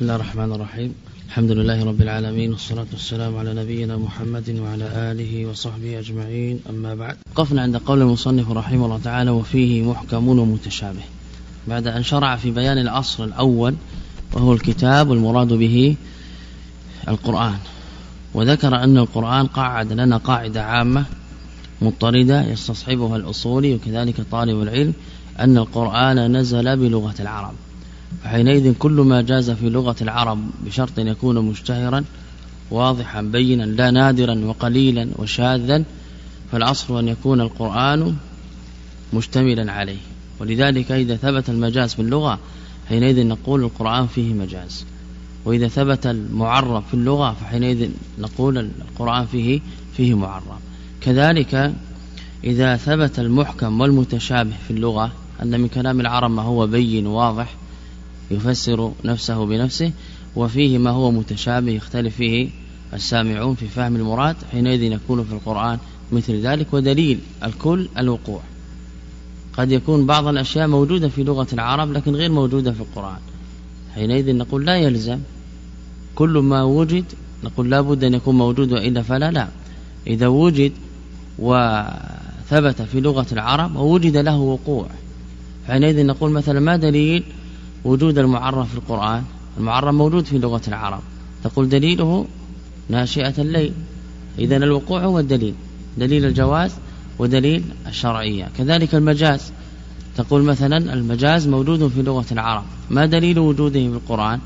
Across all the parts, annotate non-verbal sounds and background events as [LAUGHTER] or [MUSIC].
بسم الله الرحمن الرحيم الحمد لله رب العالمين والصلاة والسلام على نبينا محمد وعلى آله وصحبه أجمعين أما بعد قفنا عند قول المصنف رحمه الله تعالى وفيه محكم ومتشابه بعد أن شرع في بيان الأصل الأول وهو الكتاب والمراد به القرآن وذكر أن القرآن قاعد لنا قاعدة عامة مضطردة يستصحبها الأصولي وكذلك طالب العلم أن القرآن نزل بلغة العرب فحينئذ كل ما جاز في لغة العرب بشرط أن يكون مشتهرا واضحا بينا لا نادرا وقليلا وشاذا فالأصل أن يكون القرآن مشتملا عليه. ولذلك إذا ثبت المجاز في اللغة حينئذ نقول القرآن فيه مجاز. وإذا ثبت المعرب في اللغة فحينئذ نقول القرآن فيه فيه معرب. كذلك إذا ثبت المحكم والمتشابه في اللغة أن من كلام العرب ما هو بين واضح يفسر نفسه بنفسه وفيه ما هو متشابه يختلف فيه السامعون في فهم المراد حينئذ يكون في القرآن مثل ذلك ودليل الكل الوقوع. قد يكون بعض الأشياء موجودة في لغة العرب لكن غير موجودة في القرآن. حينئذ نقول لا يلزم. كل ما وجد نقول لا بد أن يكون موجود وإلا فلا لا. إذا وجد وثبت في لغة العرب ووجد له وقوع. حينئذ نقول مثلا ما دليل وجود المعرف في القرآن. المعرف موجود في لغة العرب. تقول دليله ناشئة الليل. إذا الوقوع هو الدليل. دليل الجواز ودليل الشرعية. كذلك المجاز. تقول مثلا المجاز موجود في لغة العرب. ما دليل وجوده في القرآن؟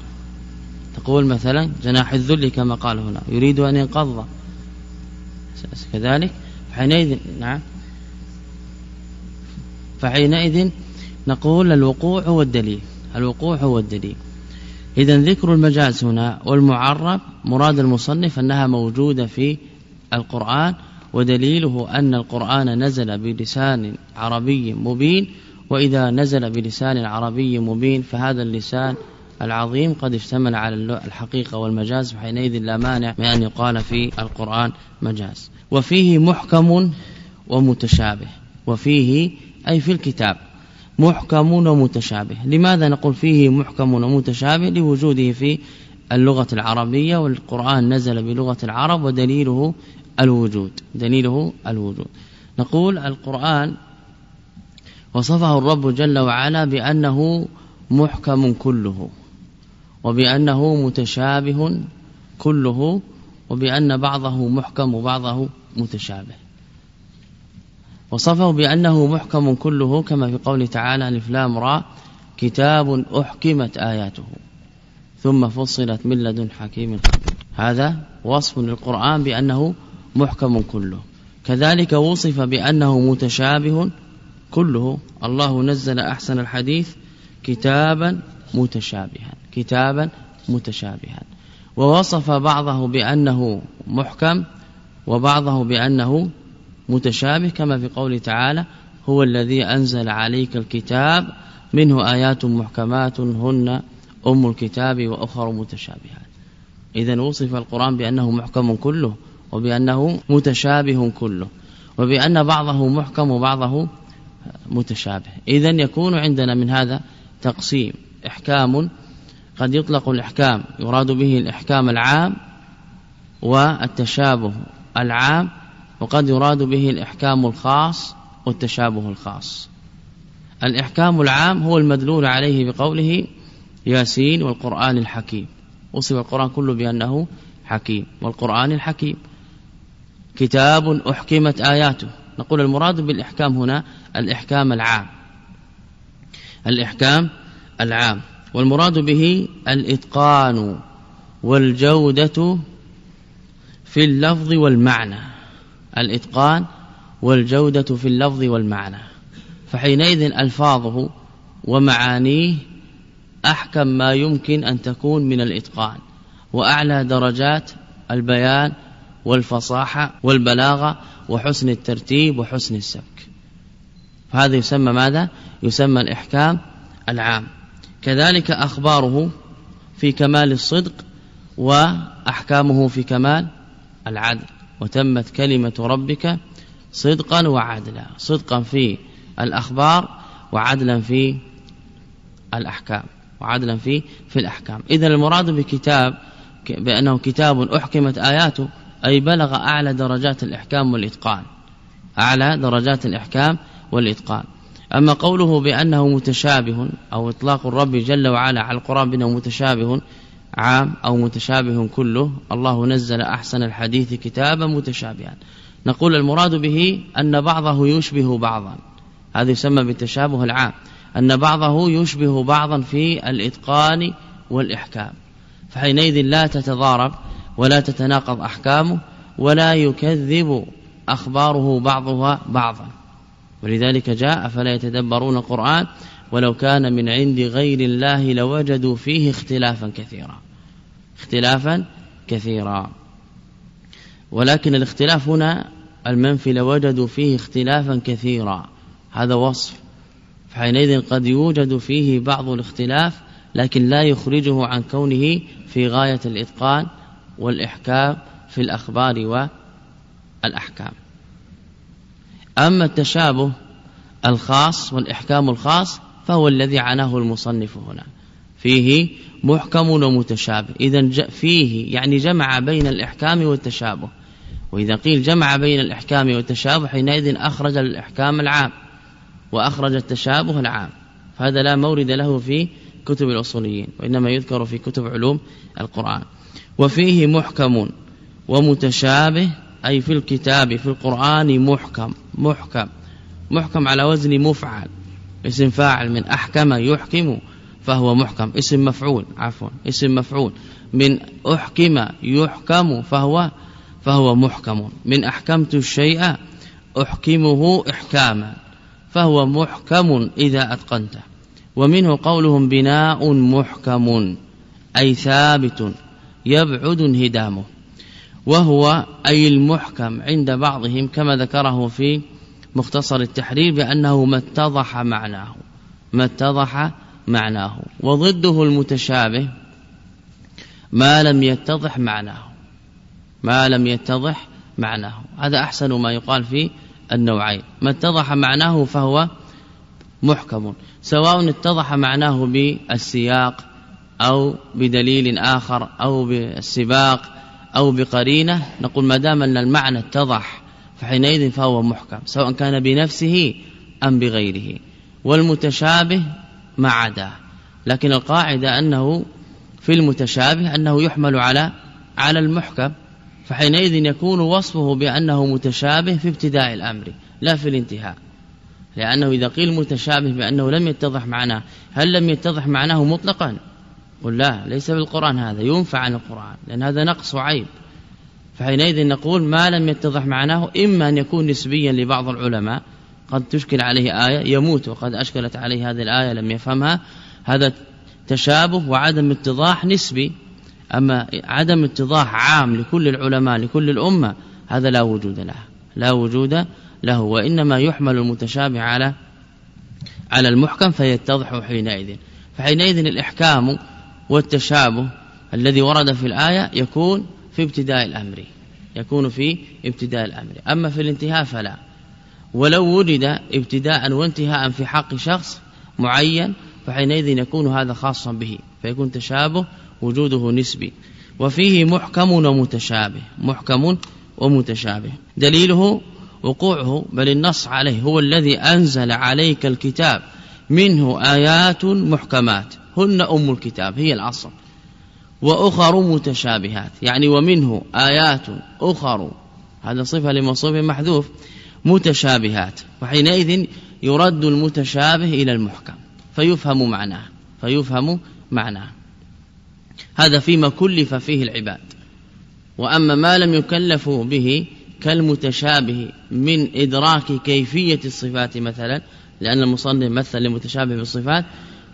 تقول مثلا جناح الذل كما قال هنا. يريد أن ينقض. كذلك حينئذ نعم. فحينئذ نقول الوقوع هو الدليل. الوقوع هو الدليل. إذا ذكر المجاز هنا والمعرب مراد المصنف أنها موجودة في القرآن ودليله أن القرآن نزل بلسان عربي مبين وإذا نزل بلسان عربي مبين فهذا اللسان العظيم قد اشتمل على الحقيقة والمجاز فحينئذ لا مانع من أن يقال في القرآن مجاز. وفيه محكم ومتشابه وفيه أي في الكتاب. محكم ومتشابه لماذا نقول فيه محكم ومتشابه لوجوده في اللغة العربية والقرآن نزل بلغة العرب ودليله الوجود. دليله الوجود. نقول القرآن وصفه الرب جل وعلا بأنه محكم كله وبأنه متشابه كله وبأن بعضه محكم وبعضه متشابه. وصفه بأنه محكم كله كما في قوله تعالى الفلام را كتاب أحكمت آياته. ثم فصلت من لدن حكيم. خبير هذا وصف للقرآن بأنه محكم كله. كذلك وصف بأنه متشابه كله. الله نزل أحسن الحديث كتابا متشابها كتابا متشابها. ووصف بعضه بأنه محكم وبعضه بأنه متشابه كما في قوله تعالى هو الذي أنزل عليك الكتاب منه آيات محكمات هن أم الكتاب وأخر متشابهات. إذا وصف القرآن بأنه محكم كله وبأنه متشابه كله وبأن بعضه محكم وبعضه متشابه. إذا يكون عندنا من هذا تقسيم. إحكام قد يطلق الإحكام يراد به الإحكام العام والتشابه العام وقد يراد به الإحكام الخاص والتشابه الخاص. الإحكام العام هو المدلول عليه بقوله ياسين والقرآن الحكيم. وصف القرآن كله بأنه حكيم والقرآن الحكيم. كتاب أحكمت آياته. نقول المراد بالإحكام هنا الإحكام العام. الإحكام العام. والمراد به الإتقان والجودة في اللفظ والمعنى. الإتقان والجودة في اللفظ والمعنى. فحينئذ ألفاظه ومعانيه أحكم ما يمكن أن تكون من الإتقان وأعلى درجات البيان والفصاحة والبلاغة وحسن الترتيب وحسن السبك. فهذا يسمى ماذا؟ يسمى الإحكام العام. كذلك أخباره في كمال الصدق وأحكامه في كمال العدل. وتمت كلمة ربك صدقا وعدلا صدقا في الأخبار وعدلا في الأحكام وعدلا في في الأحكام. إذا المراد بكتاب بأنه كتاب أحكمت آياته أي بلغ أعلى درجات الإحكام والإتقان. أعلى درجات الإحكام والإتقان. أما قوله بأنه متشابه أو إطلاق الرب جل وعلا على القرآن بأنه متشابه عام أو متشابه كله الله نزل أحسن الحديث كتابا متشابها. نقول المراد به أن بعضه يشبه بعضا. هذا يسمى بالتشابه العام. أن بعضه يشبه بعضا في الإتقان والإحكام. فحينئذ لا تتضارب ولا تتناقض أحكامه ولا يكذب أخباره بعضها بعضا. ولذلك جاء فلا يتدبرون القرآن؟ ولو كان من عند غير الله لوجدوا فيه اختلافا كثيرا. اختلافا كثيرا. ولكن الاختلاف هنا المنفي لوجدوا فيه اختلافا كثيرا. هذا وصف. فحينئذ قد يوجد فيه بعض الاختلاف لكن لا يخرجه عن كونه في غاية الإتقان والإحكام في الأخبار والأحكام. أما التشابه الخاص والإحكام الخاص فهو الذي عناه المصنف هنا. فيه محكم ومتشابه. إذا فيه يعني جمع بين الإحكام والتشابه. وإذا قيل جمع بين الإحكام والتشابه حينئذ أخرج الإحكام العام وأخرج التشابه العام. فهذا لا مورد له في كتب الأصوليين وإنما يذكر في كتب علوم القرآن. وفيه محكم ومتشابه أي في الكتاب في القرآن محكم محكم. محكم على وزن مفعل اسم فاعل من أحكم يحكم. فهو محكم. اسم مفعول عفوا اسم مفعول. من أحكم يحكم فهو فهو محكم. من أحكمت الشيء أحكمه إحكاما. فهو محكم إذا أتقنته. ومنه قولهم بناء محكم أي ثابت يبعد انهدامه. وهو أي المحكم عند بعضهم كما ذكره في مختصر التحرير بأنه ما اتضح معناه. ما اتضح معناه وضده المتشابه ما لم يتضح معناه ما لم يتضح معناه. هذا أحسن ما يقال في النوعين. ما اتضح معناه فهو محكم سواء اتضح معناه بالسياق أو بدليل آخر أو بالسباق أو بقرينة. نقول ما دام أن المعنى اتضح فحينئذ فهو محكم سواء كان بنفسه أم بغيره. والمتشابه ما عداه لكن القاعدة أنه في المتشابه أنه يحمل على على المحكم فحينئذ يكون وصفه بأنه متشابه في ابتداء الأمر لا في الانتهاء. لأنه إذا قيل متشابه بأنه لم يتضح معناه هل لم يتضح معناه مطلقا؟ قل لا ليس بالقرآن هذا ينفع عن القرآن لأن هذا نقص وعيب. فحينئذ نقول ما لم يتضح معناه إما أن يكون نسبيا لبعض العلماء قد تشكل عليه آية يموت وقد أشكلت عليه هذه الآية لم يفهمها. هذا تشابه وعدم اتضاح نسبي. أما عدم اتضاح عام لكل العلماء لكل الأمة هذا لا وجود له لا وجود له. وإنما يحمل المتشابه على على المحكم فيتضح حينئذ. فحينئذ الإحكام والتشابه الذي ورد في الآية يكون في ابتداء الأمر يكون في ابتداء الأمر. أما في الانتهاء فلا. ولو وجد ابتداء وانتهاء في حق شخص معين فحينئذ يكون هذا خاصا به فيكون تشابه وجوده نسبي. وفيه محكم ومتشابه محكم ومتشابه. دليله وقوعه بل النص عليه هو الذي أنزل عليك الكتاب منه آيات محكمات هن أم الكتاب هي الأصل. وأخر متشابهات يعني ومنه آيات أخر. هذا صفة لموصوف محذوف. متشابهات وحينئذ يرد المتشابه إلى المحكم فيفهم معناه فيفهم معناه. هذا فيما كلف فيه العباد. وأما ما لم يكلفوا به كالمتشابه من إدراك كيفية الصفات مثلا لأن المصنف مثل لمتشابه بالصفات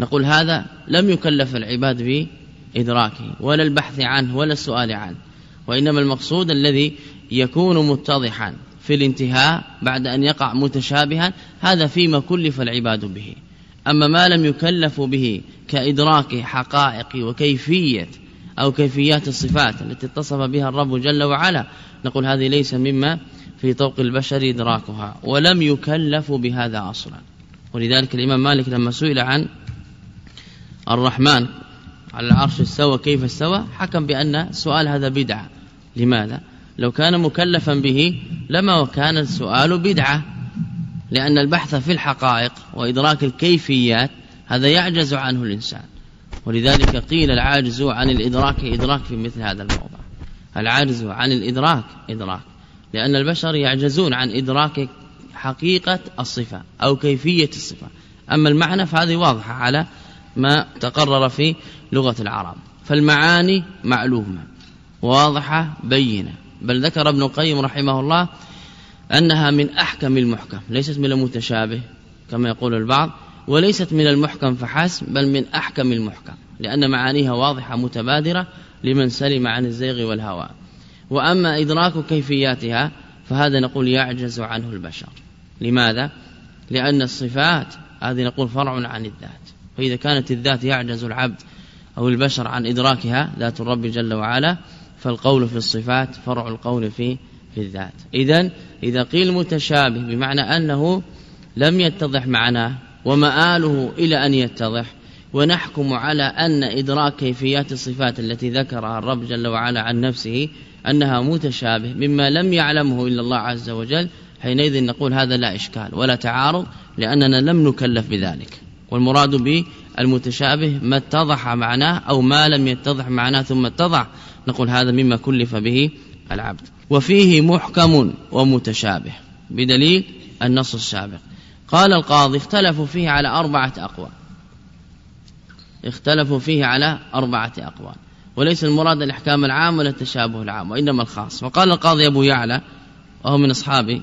نقول هذا لم يكلف العباد بإدراكه ولا البحث عنه ولا السؤال عنه. وإنما المقصود الذي يكون متضحا. في الانتهاء بعد أن يقع متشابها هذا فيما كلف العباد به. أما ما لم يكلفوا به كإدراك حقائق وكيفية أو كيفيات الصفات التي اتصف بها الرب جل وعلا نقول هذه ليس مما في طوق البشر إدراكها ولم يكلفوا بهذا أصلا. ولذلك الإمام مالك لما سئل عن الرحمن على العرش استوى كيف استوى؟ حكم بأن السؤال هذا بدعة. لماذا؟ لو كان مكلفا به لما كان السؤال بدعة. لأن البحث في الحقائق وإدراك الكيفيات هذا يعجز عنه الإنسان. ولذلك قيل العاجز عن الإدراك إدراك في مثل هذا الموضع العاجز عن الإدراك إدراك. لأن البشر يعجزون عن إدراك حقيقة الصفة أو كيفية الصفة. أما المعنى فهذه واضحة على ما تقرر في لغة العرب. فالمعاني معلومة واضحة بينة. بل ذكر ابن القيم رحمه الله أنها من أحكم المحكم ليست من المتشابه كما يقول البعض وليست من المحكم فحسب بل من أحكم المحكم لأن معانيها واضحة متبادرة لمن سلم عن الزيغ والهوى. وأما إدراك كيفياتها فهذا نقول يعجز عنه البشر. لماذا؟ لأن الصفات هذه نقول فرع عن الذات. فإذا كانت الذات يعجز العبد أو البشر عن إدراكها ذات الرب جل وعلا فالقول في الصفات فرع القول في في الذات. إذا إذا قيل متشابه بمعنى أنه لم يتضح معناه ومآله إلى أن يتضح ونحكم على أن إدراك كيفيات الصفات التي ذكرها الرب جل وعلا عن نفسه أنها متشابه مما لم يعلمه إلا الله عز وجل حينئذ نقول هذا لا إشكال ولا تعارض لأننا لم نكلف بذلك. والمراد بالمتشابه ما اتضح معناه أو ما لم يتضح معناه ثم اتضح نقول هذا مما كلف به العبد. وفيه محكم ومتشابه بدليل النص السابق. قال القاضي اختلفوا فيه على أربعة أقوال. اختلفوا فيه على أربعة أقوال. وليس المراد الإحكام العام ولا التشابه العام وإنما الخاص. وقال القاضي أبو يعلى وهو من أصحاب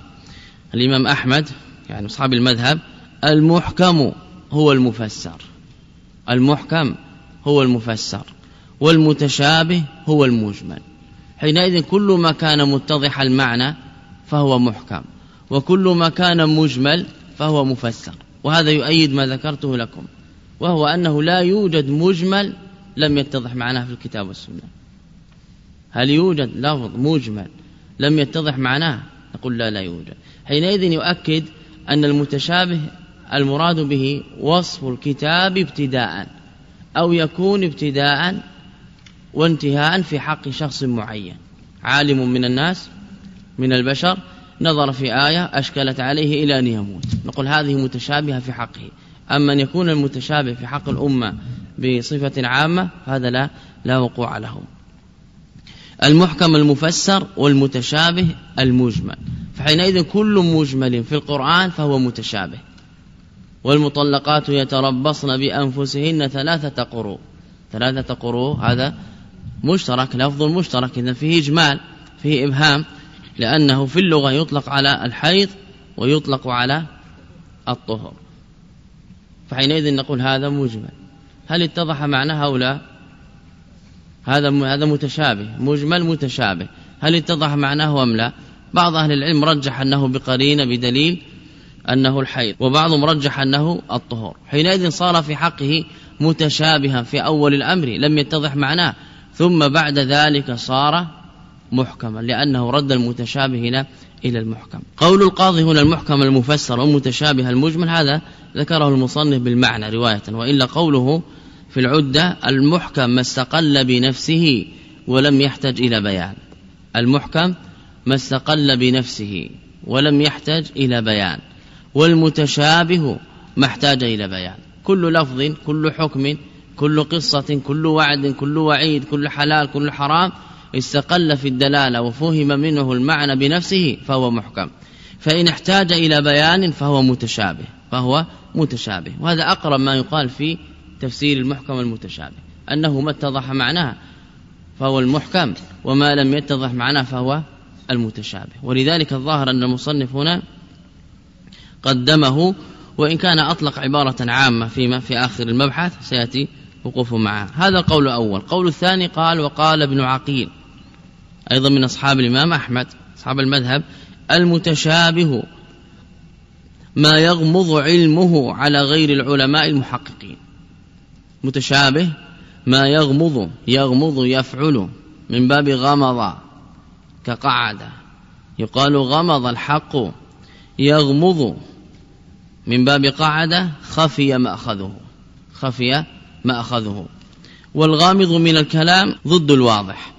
الإمام أحمد يعني أصحاب المذهب المحكم هو المفسر. المحكم هو المفسر. والمتشابه هو المجمل. حينئذ كل ما كان متضح المعنى فهو محكم وكل ما كان مجمل فهو مفسر. وهذا يؤيد ما ذكرته لكم وهو أنه لا يوجد مجمل لم يتضح معناه في الكتاب والسنة. هل يوجد لفظ مجمل لم يتضح معناه؟ نقول لا لا يوجد. حينئذ يؤكد أن المتشابه المراد به وصف الكتاب ابتداء أو يكون ابتداء وانتهاء في حق شخص معين. عالم من الناس من البشر نظر في آية أشكلت عليه إلى أن يموت. نقول هذه متشابهة في حقه. أما أن يكون المتشابه في حق الأمة بصفة عامة فهذا لا لا وقوع له المحكم المفسر والمتشابه المجمل. فحينئذ كل مجمل في القرآن فهو متشابه. والمطلقات يتربصن بأنفسهن ثلاثة قروء. ثلاثة قروء هذا مشترك لفظ مشترك إذا فيه إجمال فيه إبهام لأنه في اللغة يطلق على الحيض ويطلق على الطهر. فحينئذ نقول هذا مجمل هل اتضح معناه أو لا هذا هذا متشابه مجمل متشابه. هل اتضح معناه أم لا؟ بعض أهل العلم رجح أنه بقرينة بدليل أنه الحيض وبعضهم رجح أنه الطهور حينئذ صار في حقه متشابها في أول الأمر لم يتضح معناه. ثم بعد ذلك صار محكما لأنه رد المتشابه إلى المحكم. قول القاضي هنا المحكم المفسر والمتشابه المجمل هذا ذكره المصنف بالمعنى رواية وإلا قوله في العدة المحكم ما استقل بنفسه ولم يحتج إلى بيان. المحكم ما استقل بنفسه ولم يحتج إلى بيان والمتشابه ما احتاج إلى بيان. كل لفظ كل حكم كل قصة كل وعد كل وعيد كل حلال كل حرام استقل في الدلالة وفهم منه المعنى بنفسه فهو محكم. فإن احتاج إلى بيان فهو متشابه فهو متشابه. وهذا أقرب ما يقال في تفسير المحكم المتشابه أنه ما اتضح معناه فهو المحكم وما لم يتضح معناه فهو المتشابه. ولذلك الظاهر أن المصنف هنا قدمه وإن كان أطلق عبارة عامة فيما في آخر المبحث سيأتي وقوف معه. هذا القول الأول قول الثاني قال وقال ابن عقيل أيضا من أصحاب الإمام أحمد أصحاب المذهب المتشابه ما يغمض علمه على غير العلماء المحققين. متشابه ما يغمض يغمض يفعل من باب غمض كقعد. يقال غمض الحق يغمض من باب قعد خفي مأخذه. خفي ما أخذه. والغامض من الكلام ضد الواضح.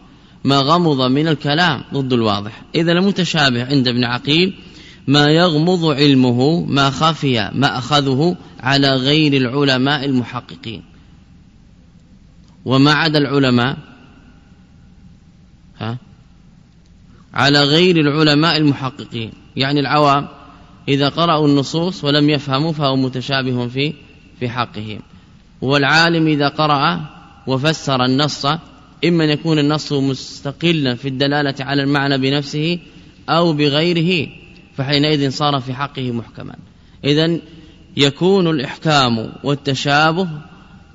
ما غمض من الكلام ضد الواضح. إذا المتشابه عند ابن عقيل ما يغمض علمه ما خفي ما أخذه على غير العلماء المحققين. وما عدا العلماء ها؟ على غير العلماء المحققين. يعني العوام إذا قرأوا النصوص ولم يفهموا فهو متشابه في في حقهم. والعالم إذا قرأ وفسر النص إما أن يكون النص مستقلا في الدلالة على المعنى بنفسه أو بغيره فحينئذ صار في حقه محكما. إذا يكون الإحكام والتشابه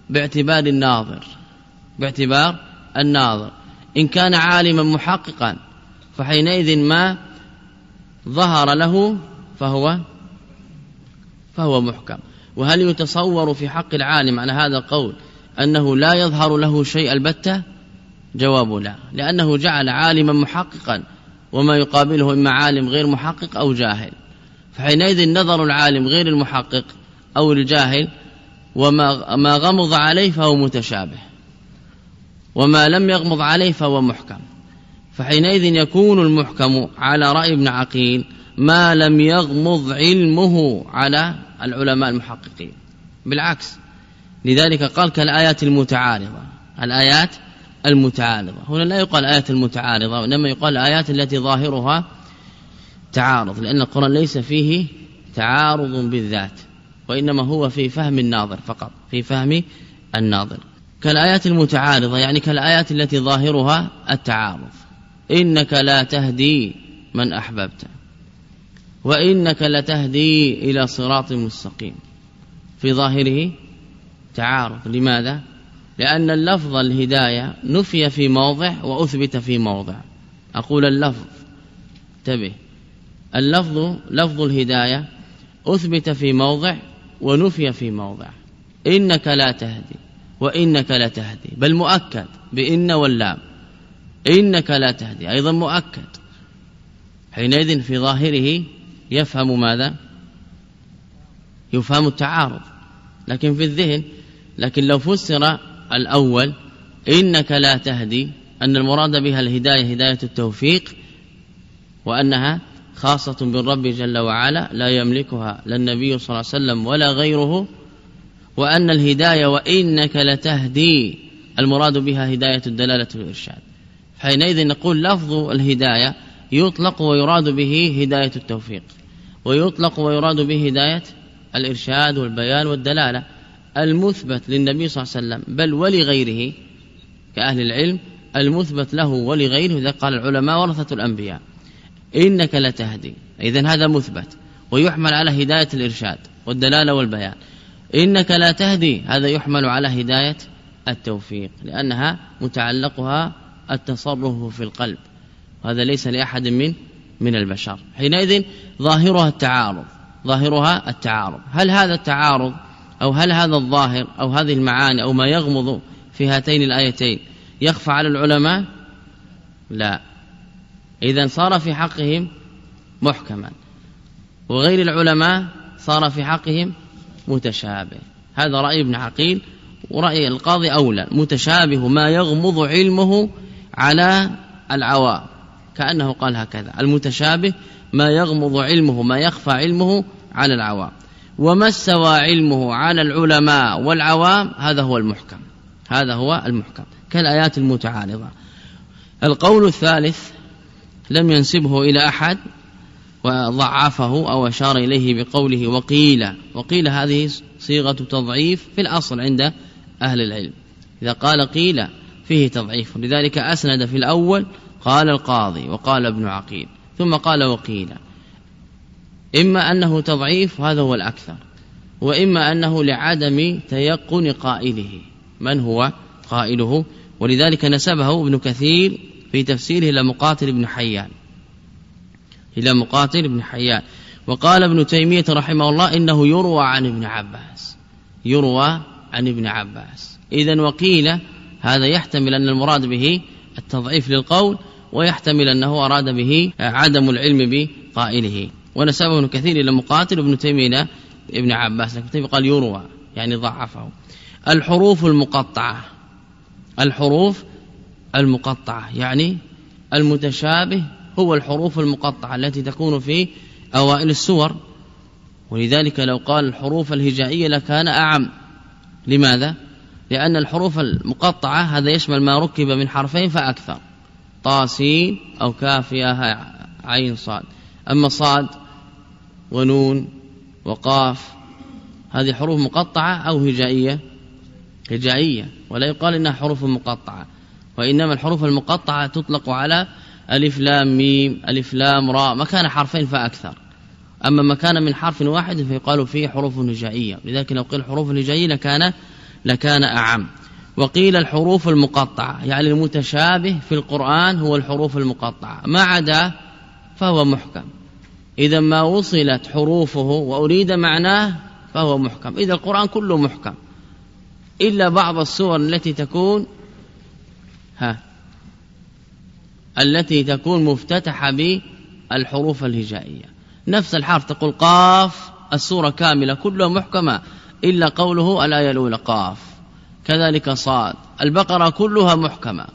باعتبار الناظر باعتبار الناظر. إن كان عالما محققا فحينئذ ما ظهر له فهو فهو محكم. وهل يتصور في حق العالم على هذا القول أنه لا يظهر له شيء البتة؟ جواب لا لأنه جعل عالما محققا وما يقابله إما عالم غير محقق أو جاهل. فحينئذ نظر العالم غير المحقق أو الجاهل وما ما غمض عليه فهو متشابه وما لم يغمض عليه فهو محكم. فحينئذ يكون المحكم على رأي ابن عقيل ما لم يغمض علمه على العلماء المحققين. بالعكس لذلك قال كالآيات المتعارضة. الآيات المتعارضة. هنا لا يقال آيات المتعارضة وإنما يقال الآيات التي ظاهرها تعارض لأن القرآن ليس فيه تعارض بالذات وإنما هو في فهم الناظر فقط في فهم الناظر. كالآيات المتعارضة يعني كالآيات التي ظاهرها التعارض. إنك لا تهدي من أحببت. وإنك لتهدي إلى صراط مستقيم. في ظاهره تعارض. لماذا؟ لأن اللفظ الهداية نفي في موضع وأثبت في موضع. أقول اللفظ. انتبه. اللفظ لفظ الهداية أثبت في موضع ونفي في موضع. إنك لا تهدي وإنك لا تهدي. بل مؤكد بإن واللام. إنك لا تهدي. أيضا مؤكد. حينئذ في ظاهره يفهم ماذا؟ يفهم التعارض لكن في الذهن لكن لو فسر الأول إنك لا تهدي أن المراد بها الهداية هداية التوفيق وأنها خاصة بالرب جل وعلا لا يملكها لا النبي صلى الله عليه وسلم ولا غيره وأن الهداية وإنك لتهدي المراد بها هداية الدلالة والإرشاد. حينئذ نقول لفظ الهداية يطلق ويراد به هداية التوفيق. ويطلق ويراد به هداية الإرشاد والبيان والدلالة المثبت للنبي صلى الله عليه وسلم بل ولغيره كأهل العلم المثبت له ولغيره إذا قال العلماء ورثة الأنبياء. إنك لتهدي. إذا هذا مثبت ويحمل على هداية الإرشاد والدلالة والبيان. إنك لا تهدي. هذا يحمل على هداية التوفيق لأنها متعلقها التصرف في القلب. وهذا ليس لأحد من من البشر. حينئذ ظاهرها التعارض. ظاهرها التعارض. هل هذا التعارض أو هل هذا الظاهر أو هذه المعاني أو ما يغمض في هاتين الآيتين يخفى على العلماء؟ لا. إذا صار في حقهم محكما. وغير العلماء صار في حقهم متشابه. هذا رأي ابن عقيل ورأي القاضي أولى. متشابه ما يغمض علمه على العوام. كأنه قال هكذا. المتشابه ما يغمض علمه ما يخفى علمه على العوام. وما استوى علمه على العلماء والعوام هذا هو المحكم. هذا هو المحكم. كالآيات المتعارضة. القول الثالث لم ينسبه إلى أحد وضعفه أو أشار إليه بقوله وقيل. وقيل هذه صيغة تضعيف في الأصل عند أهل العلم. إذا قال قيل فيه تضعيف. لذلك أسند في الأول قال القاضي وقال ابن عقيل ثم قال وقيل. إما أنه تضعيف هذا هو الأكثر. وإما أنه لعدم تيقن قائله. من هو؟ قائله. ولذلك نسبه ابن كثير في تفسيره إلى مقاتل بن حيان. إلى مقاتل بن حيان. وقال ابن تيمية رحمه الله إنه يروى عن ابن عباس. يروى عن ابن عباس. إذا وقيل هذا يحتمل أن المراد به التضعيف للقول ويحتمل أنه أراد به عدم العلم بقائله. ونسبه ابن كثير إلى مقاتل ابن تيمية ابن عباس لكن قال يروى يعني ضعفه. الحروف المقطعة. الحروف المقطعة يعني المتشابه هو الحروف المقطعة التي تكون في أوائل السور. ولذلك لو قال الحروف الهجائية لكان أعم. لماذا؟ لأن الحروف المقطعة هذا يشمل ما ركب من حرفين فأكثر. طاسين أو كافية عين صاد. أما صاد ونون وقاف هذه حروف مقطعة أو هجائية؟ هجائية ولا يقال إنها حروف مقطعة وإنما الحروف المقطعة تطلق على ألف لام ميم ألف لام راء مكان حرفين فأكثر. أما مكان من حرف واحد فيقال فيه حروف هجائية. لذلك لو قيل حروف هجائية لكان لكان أعم. وقيل الحروف المقطعة يعني المتشابه في القرآن هو الحروف المقطعة. ما عدا فهو محكم. إذا ما وصلت حروفه وأريد معناه فهو محكم. إذا القرآن كله محكم. إلا بعض السور التي تكون ها التي تكون مفتتحة بالحروف الهجائية. نفس الحرف تقول قاف السورة كاملة كلها محكمة إلا قوله الآية الأولى قاف. كذلك صاد. البقرة كلها محكمة.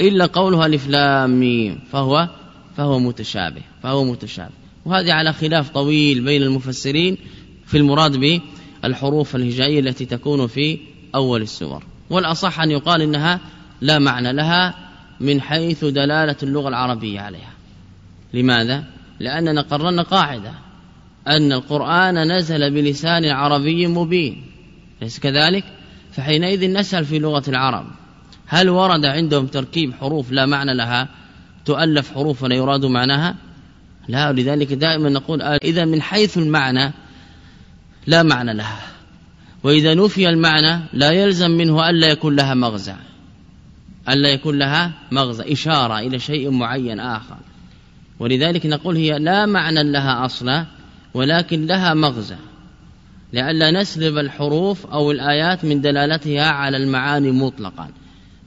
إلا قولها ألف لام ميم. فهو فهو متشابه. فهو متشابه. وهذه على خلاف طويل بين المفسرين في المراد بالحروف الهجائية التي تكون في أول السور. والأصح أن يقال إنها لا معنى لها من حيث دلالة اللغة العربية عليها. لماذا؟ لأننا قررنا قاعدة أن القرآن نزل بلسان عربي مبين. ليس كذلك؟ فحينئذ نسأل في لغة العرب هل ورد عندهم تركيب حروف لا معنى لها تؤلف حروف ولا يراد معناها؟ لا لذلك دائما نقول إذا من حيث المعنى لا معنى لها وإذا نفي المعنى لا يلزم منه ألا يكون لها مغزى ألا يكون لها مغزى إشارة إلى شيء معين آخر. ولذلك نقول هي لا معنى لها أصلا ولكن لها مغزى. لئلا نسلب الحروف أو الآيات من دلالتها على المعاني مطلقا.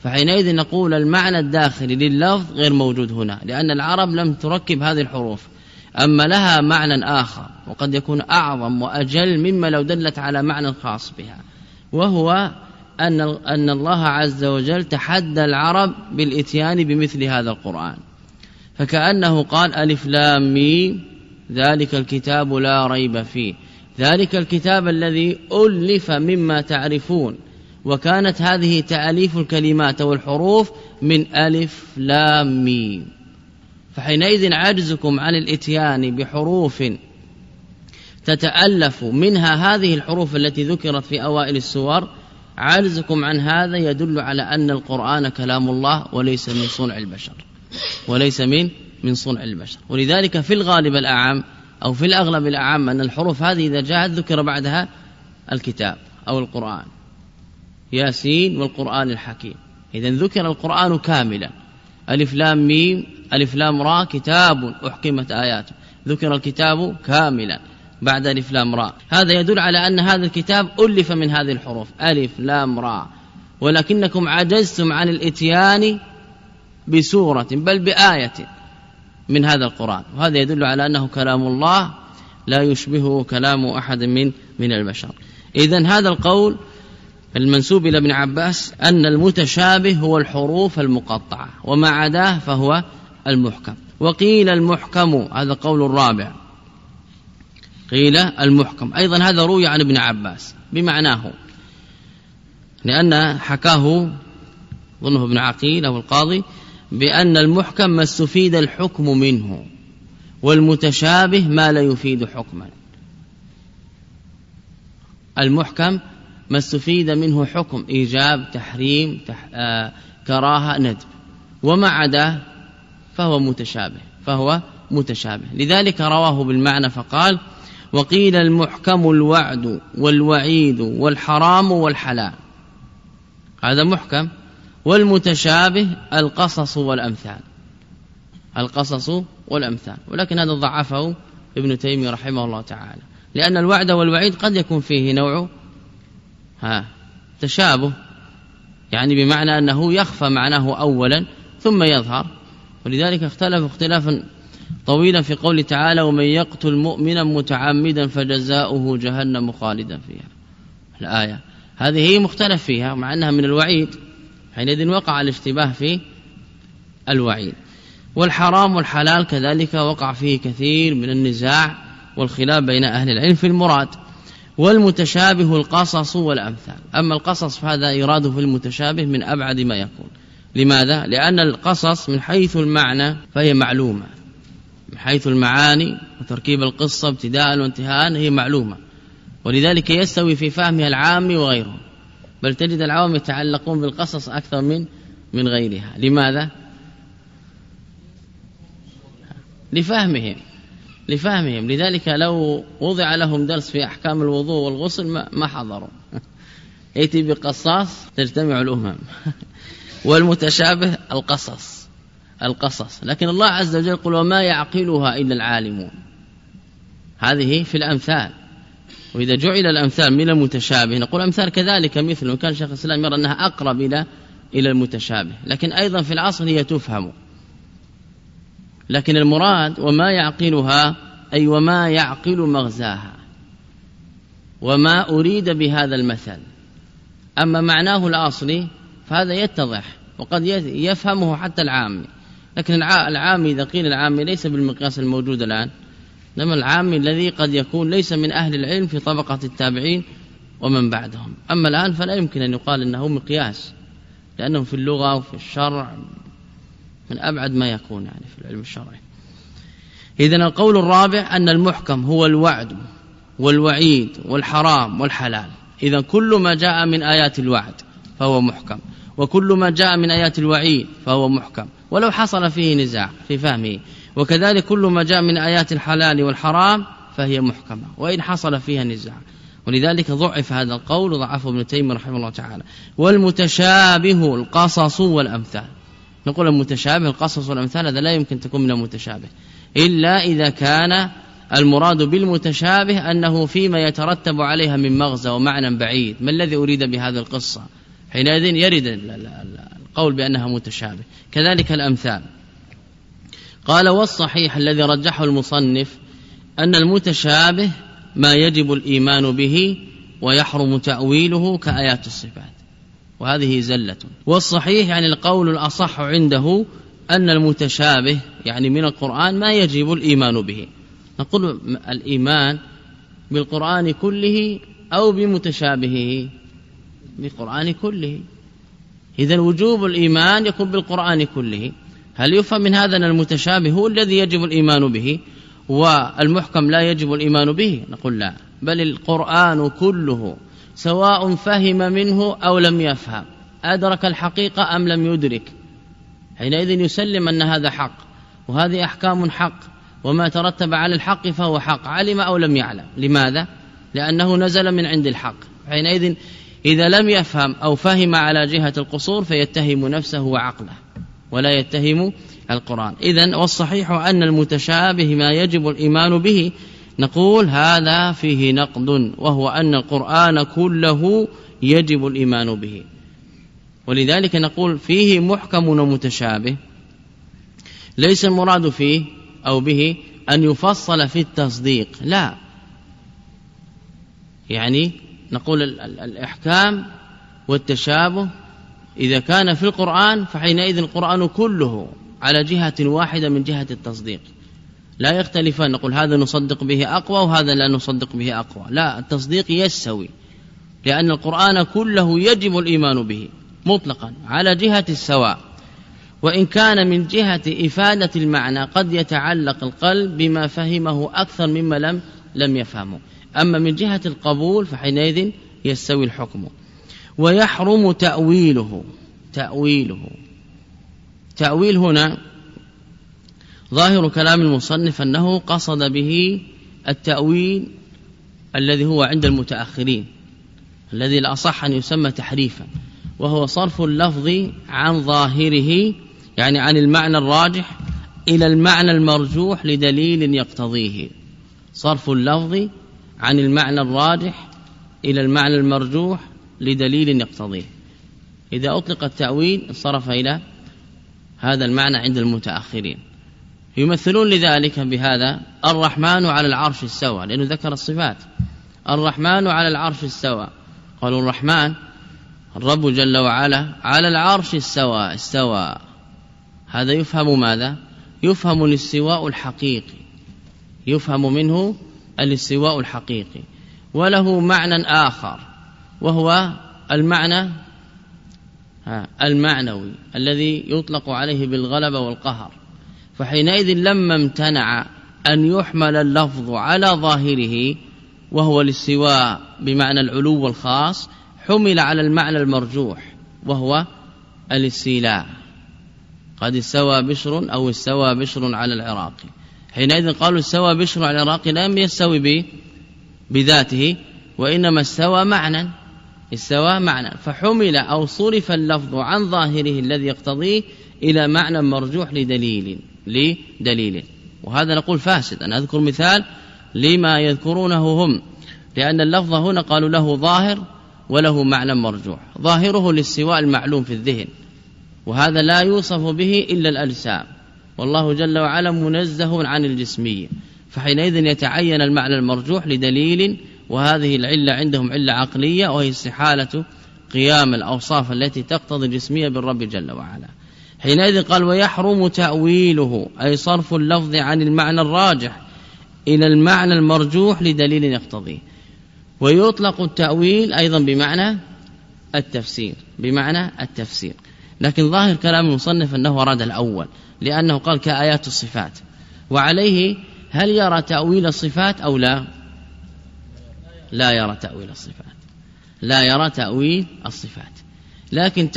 فحينئذ نقول المعنى الداخلي لللفظ غير موجود هنا لأن العرب لم تركب هذه الحروف أما لها معنى آخر وقد يكون أعظم وأجل مما لو دلت على معنى خاص بها وهو أن أن الله عز وجل تحدى العرب بالإتيان بمثل هذا القرآن. فكأنه قال ألف لام ذلك الكتاب لا ريب فيه. ذلك الكتاب الذي ألف مما تعرفون وكانت هذه تأليف الكلمات والحروف من ألف لام ميم. فحينئذ عجزكم عن الإتيان بحروف تتألف منها هذه الحروف التي ذكرت في أوائل السور. عجزكم عن هذا يدل على أن القرآن كلام الله وليس من صنع البشر وليس من من صنع البشر. ولذلك في الغالب الأعم أو في الأغلب الأعم أن الحروف هذه إذا جاءت ذكر بعدها الكتاب أو القرآن. ياسين والقرآن الحكيم. إذا ذكر القرآن كاملا. ألف لام ميم ألف لام را كتاب أحكمت آياته. ذكر الكتاب كاملا بعد ألف لام را هذا يدل على أن هذا الكتاب ألف من هذه الحروف. ألف لام را ولكنكم عجزتم عن الإتيان بسورة بل بآية. من هذا القرآن. وهذا يدل على أنه كلام الله لا يشبهه كلام أحد من من البشر. إذا هذا القول المنسوب إلى ابن عباس أن المتشابه هو الحروف المقطعة وما عداه فهو المحكم. وقيل المحكم هذا قول الرابع. قيل المحكم. أيضا هذا روي عن ابن عباس بمعناه لأن حكاه ظنه ابن عقيل أو القاضي بأن المحكم ما استفيد الحكم منه والمتشابه ما لا يفيد حكما. المحكم ما استفيد منه حكم إيجاب تحريم تح... آه... كراهة ندب. وما عدا فهو متشابه فهو متشابه. لذلك رواه بالمعنى فقال وقيل المحكم الوعد والوعيد والحرام والحلال. هذا محكم. والمتشابه القصص والأمثال. القصص والأمثال. ولكن هذا ضعفه ابن تيمية رحمه الله تعالى. لأن الوعد والوعيد قد يكون فيه نوع ها تشابه. يعني بمعنى أنه يخفى معناه أولا ثم يظهر. ولذلك اختلف اختلافا طويلا في قول تعالى ومن يقتل مؤمنا متعمدا فجزاؤه جهنم خالدا فيها. الآية هذه هي مختلف فيها مع أنها من الوعيد. حينئذ وقع الاشتباه في الوعيد. والحرام والحلال كذلك وقع فيه كثير من النزاع والخلاف بين أهل العلم في المراد والمتشابه القصص والأمثال. أما القصص فهذا يراد في المتشابه من أبعد ما يكون. لماذا؟ لأن القصص من حيث المعنى فهي معلومة. من حيث المعاني وتركيب القصة ابتداء وانتهاء هي معلومة. ولذلك يستوي في فهمها العام وغيره. بل تجد العوام يتعلقون بالقصص أكثر من من غيرها. لماذا؟ لفهمهم. لفهمهم. لذلك لو وضع لهم درس في أحكام الوضوء والغسل ما حضروا. [LAUGHS] يأتي بقصاص تجتمع الأمم. [LAUGHS] والمتشابه القصص. القصص. لكن الله عز وجل يقول وما يعقلها إلا العالمون. هذه في الأمثال. وإذا جعل الأمثال من المتشابه نقول أمثال كذلك مثل كان شيخ الإسلام يرى أنها أقرب إلى إلى المتشابه لكن أيضا في العصر هي تفهم. لكن المراد وما يعقلها أي وما يعقل مغزاها وما أريد بهذا المثل. أما معناه الأصلي فهذا يتضح وقد يفهمه حتى العامي. لكن العامي إذا قيل العامي ليس بالمقياس الموجود الآن. إنما العامي الذي قد يكون ليس من أهل العلم في طبقة التابعين ومن بعدهم. أما الآن فلا يمكن أن يقال إنه مقياس لأنه في اللغة وفي الشرع من أبعد ما يكون يعني في العلم الشرعي. إذن القول الرابع أن المحكم هو الوعد والوعيد والحرام والحلال. إذا كل ما جاء من آيات الوعد فهو محكم وكل ما جاء من آيات الوعيد فهو محكم. ولو حصل فيه نزاع في فهمه. وكذلك كل ما جاء من آيات الحلال والحرام فهي محكمة وإن حصل فيها نزاع. ولذلك ضعف هذا القول وضعفه ابن تيمية رحمه الله تعالى. والمتشابه القصص والأمثال. نقول المتشابه القصص والأمثال هذا لا يمكن تكون من المتشابه. إلا إذا كان المراد بالمتشابه أنه فيما يترتب عليها من مغزى ومعنى بعيد. ما الذي أريد بهذه القصة؟ حينئذ يرد القول بأنها متشابه. كذلك الأمثال. قال والصحيح الذي رجحه المصنف أن المتشابه ما يجب الإيمان به ويحرم تأويله كآيات الصفات وهذه زلة. والصحيح يعني القول الأصح عنده أن المتشابه يعني من القرآن ما يجب الإيمان به. نقول الإيمان بالقرآن كله أو بمتشابهه؟ بالقرآن كله. إذا وجوب الإيمان يكون بالقرآن كله. هل يفهم من هذا أن المتشابه هو الذي يجب الإيمان به والمحكم لا يجب الإيمان به؟ نقول لا. بل القرآن كله سواء فهم منه أو لم يفهم أدرك الحقيقة أم لم يدرك. حينئذ يسلم أن هذا حق وهذه أحكام حق وما ترتب على الحق فهو حق علم أو لم يعلم. لماذا؟ لأنه نزل من عند الحق. حينئذ إذا لم يفهم أو فهم على جهة القصور فيتهم نفسه وعقله. ولا يتهم القرآن. إذا والصحيح أن المتشابه ما يجب الإيمان به نقول هذا فيه نقد وهو أن القرآن كله يجب الإيمان به. ولذلك نقول فيه محكم ومتشابه. ليس المراد فيه أو به أن يفصل في التصديق لا. يعني نقول الإحكام والتشابه إذا كان في القرآن فحينئذ القرآن كله على جهة واحدة من جهة التصديق. لا يختلفان. نقول هذا نصدق به أقوى وهذا لا نصدق به أقوى. لا التصديق يستوي لأن القرآن كله يجب الإيمان به مطلقا على جهة السواء. وإن كان من جهة إفادة المعنى قد يتعلق القلب بما فهمه أكثر مما لم لم يفهمه. أما من جهة القبول فحينئذ يستوي الحكم. ويحرم تأويله. تأويله. تأويل هنا ظاهر كلام المصنف أنه قصد به التأويل الذي هو عند المتأخرين الذي الأصح أن يسمى تحريفا وهو صرف اللفظ عن ظاهره يعني عن المعنى الراجح إلى المعنى المرجوح لدليل يقتضيه. صرف اللفظ عن المعنى الراجح إلى المعنى المرجوح لدليل يقتضيه. إذا أطلق التأويل صرف إلى هذا المعنى عند المتأخرين. يمثلون لذلك بهذا الرحمن على العرش استوى لأنه ذكر الصفات. الرحمن على العرش استوى. قالوا الرحمن الرب جل وعلا على العرش استوى استوى. هذا يفهم ماذا؟ يفهم الاستواء الحقيقي. يفهم منه الاستواء الحقيقي. وله معنى آخر. وهو المعنى المعنوي الذي يطلق عليه بالغلبة والقهر. فحينئذ لما امتنع أن يحمل اللفظ على ظاهره وهو الاستواء بمعنى العلو الخاص حمل على المعنى المرجوح وهو الاستيلاء. قد استوى بشر أو استوى بشر على العراق. حينئذ قالوا استوى بشر على العراق لم يستوي بذاته وإنما استوى معنى. استوى معنى. فحمل أو صرف اللفظ عن ظاهره الذي يقتضيه إلى معنى مرجوح لدليل لدليل. وهذا نقول فاسد. أنا أذكر مثال لما يذكرونه هم. لأن اللفظ هنا قالوا له ظاهر وله معنى مرجوح. ظاهره الاستواء المعلوم في الذهن. وهذا لا يوصف به إلا الأجسام. والله جل وعلا منزه عن الجسمية. فحينئذ يتعين المعنى المرجوح لدليل وهذه العلة عندهم علة عقلية وهي استحالة قيام الأوصاف التي تقتضي الجسمية بالرب جل وعلا. حينئذ قال ويحرم تأويله أي صرف اللفظ عن المعنى الراجح إلى المعنى المرجوح لدليل يقتضيه. ويطلق التأويل أيضا بمعنى التفسير بمعنى التفسير. لكن ظاهر كلام المصنف أنه أراد الأول لأنه قال كآيات الصفات وعليه هل يرى تأويل الصفات أو لا؟ لا يرى تأويل الصفات. لا يرى تأويل الصفات. لكن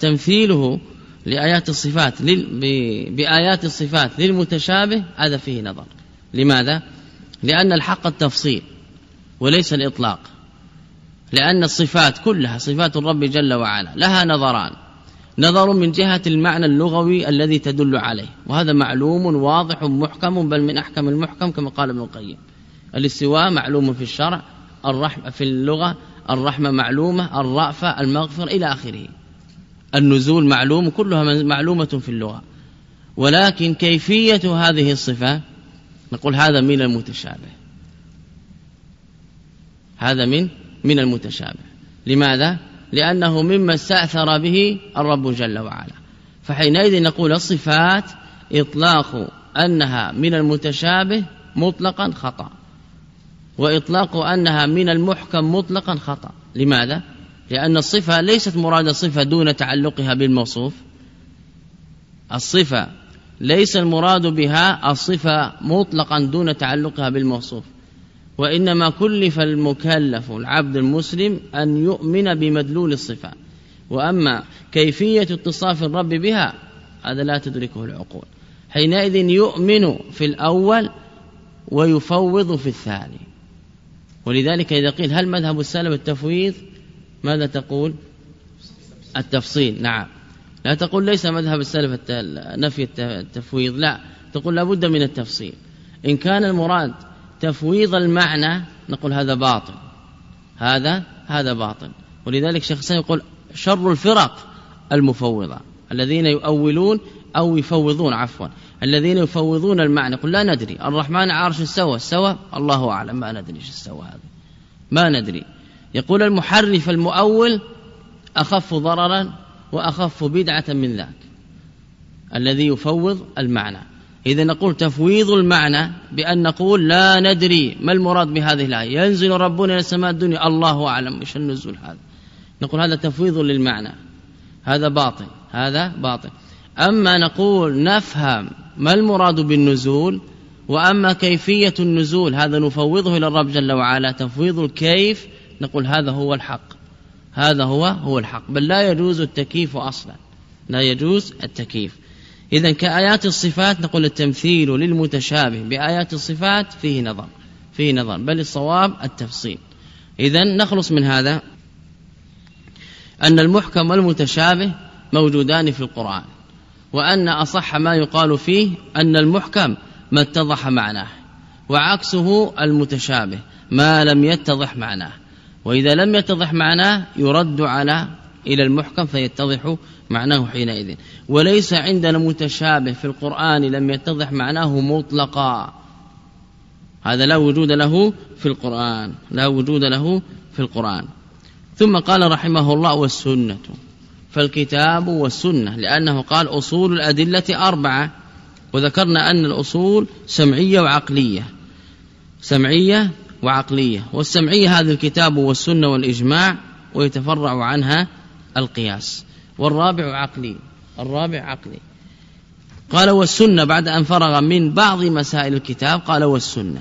تمثيله لآيات الصفات بآيات الصفات للمتشابه هذا فيه نظر. لماذا؟ لأن الحق التفصيل وليس الإطلاق. لأن الصفات كلها صفات الرب جل وعلا لها نظران. نظر من جهة المعنى اللغوي الذي تدل عليه. وهذا معلوم واضح محكم بل من أحكم المحكم كما قال ابن القيم. الاستواء معلوم في الشرع الرحمة في اللغة الرحمة معلومة الرأفة المغفر إلى آخره. النزول معلوم كلها معلومة في اللغة. ولكن كيفية هذه الصفة؟ نقول هذا من المتشابه. هذا من من المتشابه. لماذا؟ لأنه مما استأثر به الرب جل وعلا. فحينئذ نقول الصفات إطلاق أنها من المتشابه مطلقا خطأ. وإطلاق أنها من المحكم مطلقا خطأ. لماذا؟ لأن الصفة ليست مراد صفة دون تعلقها بالموصوف. الصفة ليس المراد بها الصفة مطلقا دون تعلقها بالموصوف. وإنما كلف المكلف العبد المسلم أن يؤمن بمدلول الصفة. وأما كيفية اتصاف الرب بها هذا لا تدركه العقول. حينئذ يؤمن في الأول ويفوض في الثاني. ولذلك إذا قيل هل مذهب السلف التفويض؟ ماذا تقول؟ التفصيل نعم. لا تقول ليس مذهب السلف نفي التفويض لا. تقول لابد من التفصيل. إن كان المراد تفويض المعنى نقول هذا باطل. هذا هذا باطل. ولذلك شيخ يقول شر الفرق المفوضة الذين يؤولون أو يفوضون عفوا. الذين يفوضون المعنى. يقول لا ندري. الرحمن عارش استوى استوى الله أعلم. ما ندري إيش استوى هذا. ما ندري. يقول المحرف المؤول أخف ضررا وأخف بدعة من ذاك. الذي يفوض المعنى. إذا نقول تفويض المعنى بأن نقول لا ندري. ما المراد بهذه الآية؟ ينزل ربنا إلى السماء الدنيا. الله أعلم إيش النزول هذا. نقول هذا تفويض للمعنى. هذا باطل. هذا باطل. أما نقول نفهم ما المراد بالنزول؟ وأما كيفية النزول هذا نفوضه إلى الرب جل وعلا تفويض الكيف نقول هذا هو الحق. هذا هو هو الحق. بل لا يجوز التكييف أصلا. لا يجوز التكييف. إذا كآيات الصفات نقول التمثيل للمتشابه. بآيات الصفات فيه نظر فيه نظر. بل الصواب التفصيل. إذا نخلص من هذا. أن المحكم والمتشابه موجودان في القرآن. وأن أصح ما يقال فيه أن المحكم ما اتضح معناه وعكسه المتشابه ما لم يتضح معناه. وإذا لم يتضح معناه يرد على إلى المحكم فيتضح معناه حينئذ. وليس عندنا متشابه في القرآن لم يتضح معناه مطلقا. هذا لا وجود له في القرآن لا وجود له في القرآن. ثم قال رحمه الله والسنة. فالكتاب والسنة لأنه قال أصول الأدلة أربعة وذكرنا أن الأصول سمعية وعقلية سمعية وعقلية والسمعية هذا الكتاب والسنة والإجماع ويتفرع عنها القياس والرابع عقلي الرابع عقلي. قال والسنة بعد أن فرغ من بعض مسائل الكتاب قال والسنة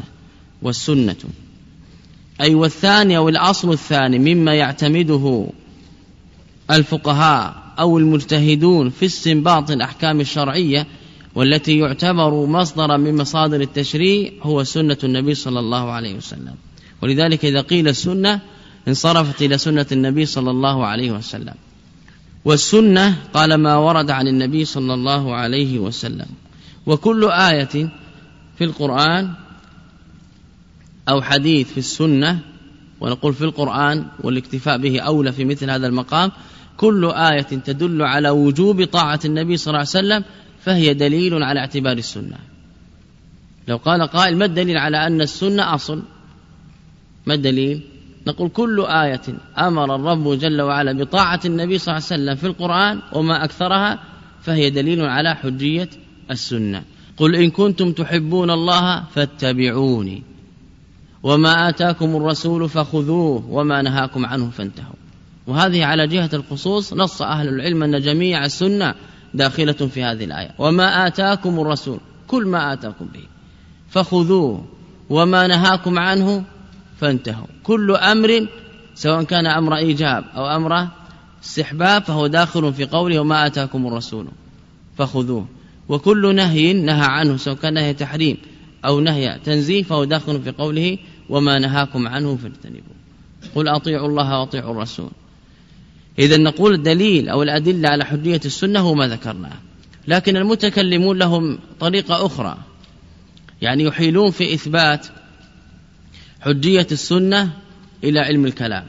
والسنة. أي والثاني أو الأصل الثاني مما يعتمده الفقهاء أو المجتهدون في استنباط الأحكام الشرعية والتي يعتبر مصدرا من مصادر التشريع هو سنة النبي صلى الله عليه وسلم. ولذلك إذا قيل السنة انصرفت إلى سنة النبي صلى الله عليه وسلم. والسنة قال ما ورد عن النبي صلى الله عليه وسلم. وكل آية في القرآن أو حديث في السنة ونقول في القرآن والاكتفاء به أولى في مثل هذا المقام كل آية تدل على وجوب طاعة النبي صلى الله عليه وسلم فهي دليل على اعتبار السنة. لو قال قائل ما الدليل على أن السنة أصل؟ ما الدليل؟ نقول كل آية أمر الرب جل وعلا بطاعة النبي صلى الله عليه وسلم في القرآن وما أكثرها فهي دليل على حجية السنة. قل إن كنتم تحبون الله فاتبعوني وما آتاكم الرسول فخذوه وما نهاكم عنه فانتهوا. وهذه على جهة الخصوص نص أهل العلم أن جميع السنة داخلة في هذه الآية. وما آتاكم الرسول كل ما آتاكم به. فخذوه وما نهاكم عنه فانتهوا. كل أمر سواء كان أمر إيجاب أو أمر استحباب فهو داخل في قوله وما آتاكم الرسول. فخذوه. وكل نهي نهى عنه سواء كان نهي تحريم أو نهي تنزيه فهو داخل في قوله وما نهاكم عنه فاجتنبوه. قل أطيعوا الله وأطيعوا الرسول. إذا نقول الدليل أو الأدلة على حجية السنة هو ما ذكرناه. لكن المتكلمون لهم طريقة أخرى. يعني يحيلون في إثبات حجية السنة إلى علم الكلام.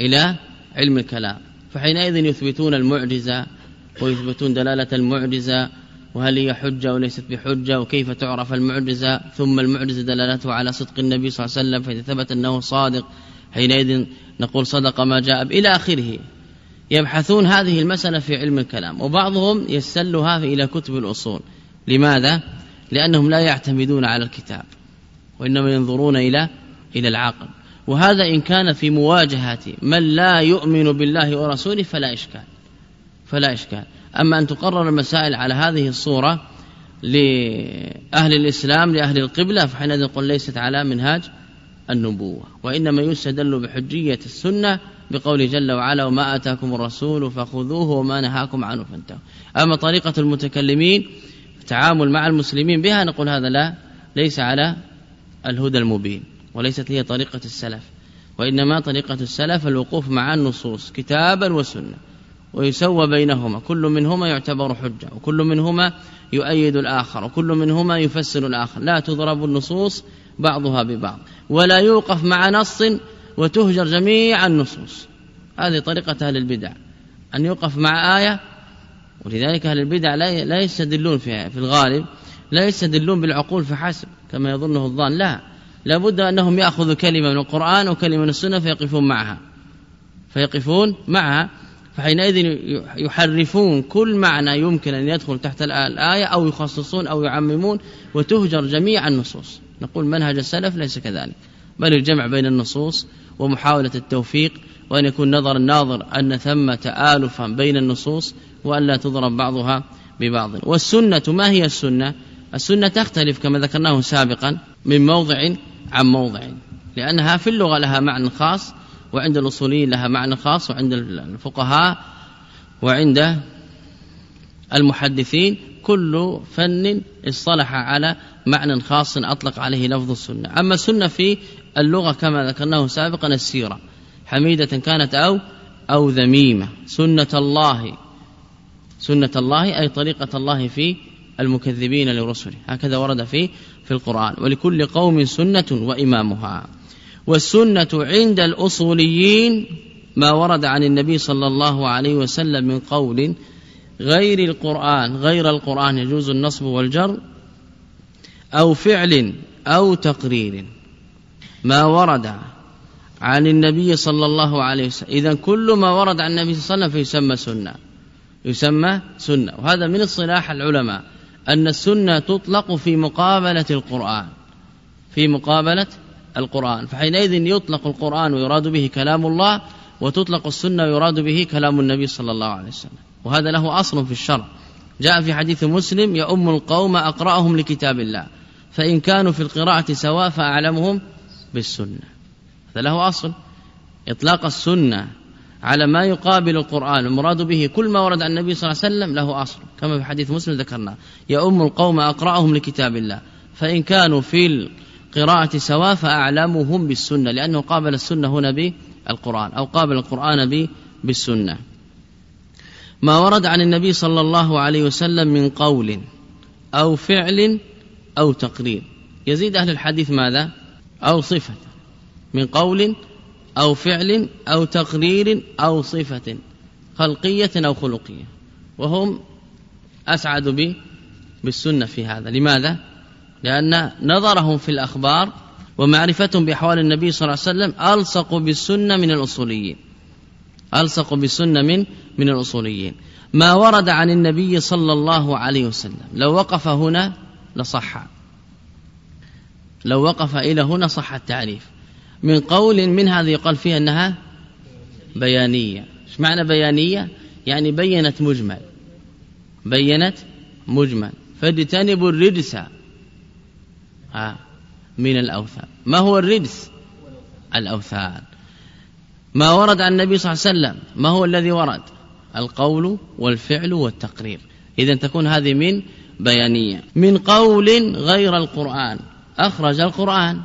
إلى علم الكلام. فحينئذ يثبتون المعجزة ويثبتون دلالة المعجزة وهل هي حجة وليست بحجة وكيف تعرف المعجزة. ثم المعجزة دلالته على صدق النبي صلى الله عليه وسلم فإذا ثبت أنه صادق حينئذ نقول صدق ما جاء إلى آخره. يبحثون هذه المسألة في علم الكلام وبعضهم يستلها إلى كتب الأصول. لماذا؟ لأنهم لا يعتمدون على الكتاب وإنما ينظرون إلى إلى العقل. وهذا إن كان في مواجهة من لا يؤمن بالله ورسوله فلا إشكال فلا إشكال. أما أن تقرر المسائل على هذه الصورة لأهل الإسلام لأهل القبلة فحينئذ نقول ليست على منهاج النبوة وإنما يستدل بحجية السنة بقول جل وعلا وما آتاكم الرسول فخذوه وما نهاكم عنه فانتهوا. أما طريقة المتكلمين التعامل مع المسلمين بها نقول هذا لا ليس على الهدى المبين وليست هي طريقة السلف وإنما طريقة السلف الوقوف مع النصوص كتابا وسنة ويسوى بينهما كل منهما يعتبر حجة وكل منهما يؤيد الآخر وكل منهما يفسر الآخر لا تضرب النصوص بعضها ببعض. ولا يوقف مع نص وتهجر جميع النصوص. هذه طريقة أهل البدع. أن يوقف مع آية ولذلك أهل البدع لا يستدلون فيها في الغالب لا يستدلون بالعقول فحسب كما يظنه الظان. لا لابد أنهم يأخذوا كلمة من القرآن وكلمة من السنة فيقفون معها. فيقفون معها. فحينئذ يحرفون كل معنى يمكن أن يدخل تحت الآية أو يخصصون أو يعممون وتهجر جميع النصوص. نقول منهج السلف ليس كذلك بل الجمع بين النصوص ومحاولة التوفيق وأن يكون نظر الناظر أن ثم تآلفا بين النصوص وأن لا تضرب بعضها ببعض. والسنة ما هي السنة؟ السنة تختلف كما ذكرناه سابقا من موضع عن موضع لأنها في اللغة لها معنى خاص وعند الأصوليين لها معنى خاص وعند الفقهاء وعند المحدثين كل فن اصطلح على معنى خاص أطلق عليه لفظ السنة. أما السنة في اللغة كما ذكرناه سابقا السيرة. حميدة كانت أو أو ذميمة. سنة الله. سنة الله أي طريقة الله في المكذبين لرسله. هكذا ورد في في القرآن. ولكل قوم سنة وإمامها. والسنة عند الأصوليين ما ورد عن النبي صلى الله عليه وسلم من قول غير القرآن غير القرآن يجوز النصب والجر أو فعل أو تقرير. ما ورد عن النبي صلى الله عليه وسلم إذا كل ما ورد عن النبي صلى الله عليه وسلم فيسمى سنة يسمى سنة. وهذا من الصلاح العلماء أن السنة تطلق في مقابلة القرآن في مقابلة القرآن. فحينئذ يطلق القرآن ويراد به كلام الله وتطلق السنة ويراد به كلام النبي صلى الله عليه وسلم. وهذا له أصل في الشرع. جاء في حديث مسلم يؤم القوم أقرأهم لكتاب الله فإن كانوا في القراءة سواء فأعلمهم بالسنة. هذا له أصل. إطلاق السنة على ما يقابل القرآن المراد به كل ما ورد عن النبي صلى الله عليه وسلم له أصل كما في حديث مسلم ذكرنا يؤم القوم أقرأهم لكتاب الله فإن كانوا في القراءة سواء فأعلمهم بالسنة لأنه قابل السنة هنا بالقرآن أو قابل القرآن بالسنة. ما ورد عن النبي صلى الله عليه وسلم من قول أو فعل أو تقرير. يزيد أهل الحديث ماذا؟ أو صفة. من قول أو فعل أو تقرير أو صفة خلقية أو خلقية. وهم أسعد بالسنة في هذا. لماذا؟ لأن نظرهم في الأخبار ومعرفتهم بأحوال النبي صلى الله عليه وسلم ألصق بالسنة من الأصوليين. ألصق بالسنة من من الأصوليين. ما ورد عن النبي صلى الله عليه وسلم. لو وقف هنا لصح. لو وقف إلى هنا صح التعريف. من قول من هذه يقال فيها أنها بيانية. إيش معنى بيانية؟ يعني بينت مجمل. بينت مجمل. فاجتنبوا الرجس من الأوثان. ما هو الرجس الأوثان. ما ورد عن النبي صلى الله عليه وسلم ما هو الذي ورد؟ القول والفعل والتقرير. إذا تكون هذه من بيانية. من قول غير القرآن. أخرج القرآن.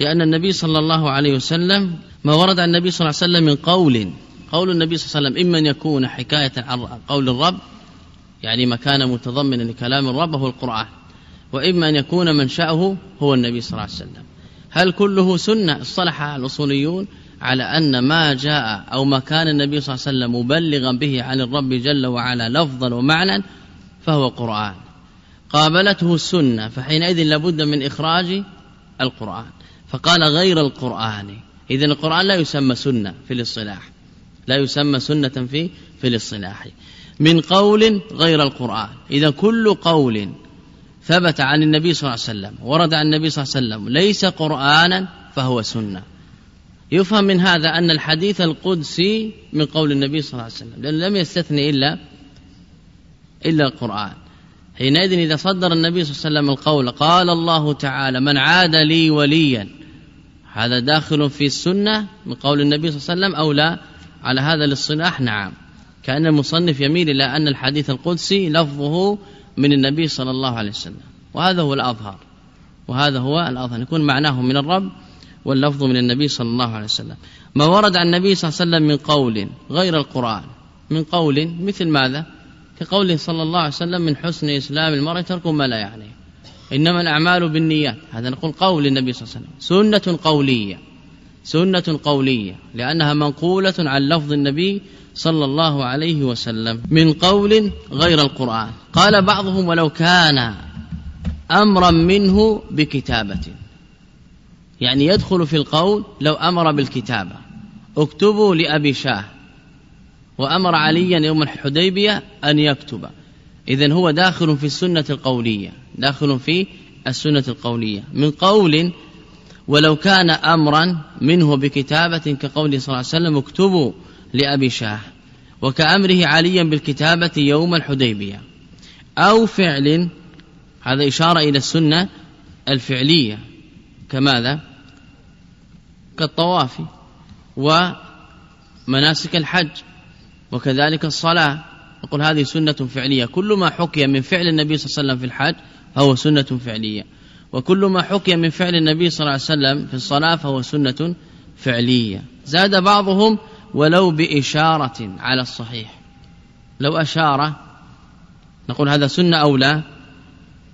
لأن النبي صلى الله عليه وسلم ما ورد عن النبي صلى الله عليه وسلم من قول. قول النبي صلى الله عليه وسلم إما أن يكون حكاية عن قول الرب يعني ما كان متضمنا لكلام الرب هو القرآن. وإما أن يكون منشأه هو النبي صلى الله عليه وسلم. هل كله سنة؟ اصطلح الأصوليون على أن ما جاء أو ما كان النبي صلى الله عليه وسلم مبلغا به عن الرب جل وعلا لفظا ومعنى فهو قرآن. قابلته السنة فحينئذ لابد من إخراج القرآن. فقال غير القرآن. إذا القرآن لا يسمى سنة في الاصطلاح. لا يسمى سنة في في الاصطلاح. من قول غير القرآن. إذا كل قول ثبت عن النبي صلى الله عليه وسلم ورد عن النبي صلى الله عليه وسلم ليس قرآنا فهو سنة. يفهم من هذا أن الحديث القدسي من قول النبي صلى الله عليه وسلم لأنه لم يستثني إلا إلا القرآن. حينئذ إذا صدر النبي صلى الله عليه وسلم القول قال الله تعالى من عاد لي وليا هذا داخل في السنة من قول النبي صلى الله عليه وسلم أو لا؟ على هذا الاصطلاح نعم. كأن المصنف يميل إلى أن الحديث القدسي لفظه من النبي صلى الله عليه وسلم. وهذا هو الأظهر. وهذا هو الأظهر. يكون معناه من الرب واللفظ من النبي صلى الله عليه وسلم. ما ورد عن النبي صلى الله عليه وسلم من قول غير القرآن. من قول مثل ماذا؟ كقوله صلى الله عليه وسلم من حسن إسلام المرء ترك ما لا يعنيه. إنما الأعمال بالنيات. هذا نقول قول النبي صلى الله عليه وسلم. سنة قولية. سنة قولية. لأنها منقولة عن لفظ النبي صلى الله عليه وسلم من قول غير القرآن. قال بعضهم ولو كان أمرا منه بكتابة. يعني يدخل في القول لو أمر بالكتابة. اكتبوا لأبي شاه. وأمر عليا يوم الحديبية أن يكتب. إذن هو داخل في السنة القولية. داخل في السنة القولية. من قول ولو كان أمرا منه بكتابة كقول صلى الله عليه وسلم اكتبوا. لأبي شاه وكأمره عليا بالكتابة يوم الحديبية. أو فعل هذا إشارة إلى السنة الفعلية كماذا؟ كالطواف ومناسك الحج وكذلك الصلاة. نقول هذه سنة فعلية. كل ما حكي من فعل النبي صلى الله عليه وسلم في الحج فهو سنة فعلية. وكل ما حكي من فعل النبي صلى الله عليه وسلم في الصلاة فهو سنة فعلية. زاد بعضهم ولو بإشارة على الصحيح. لو أشار نقول هذا سنة أو لا؟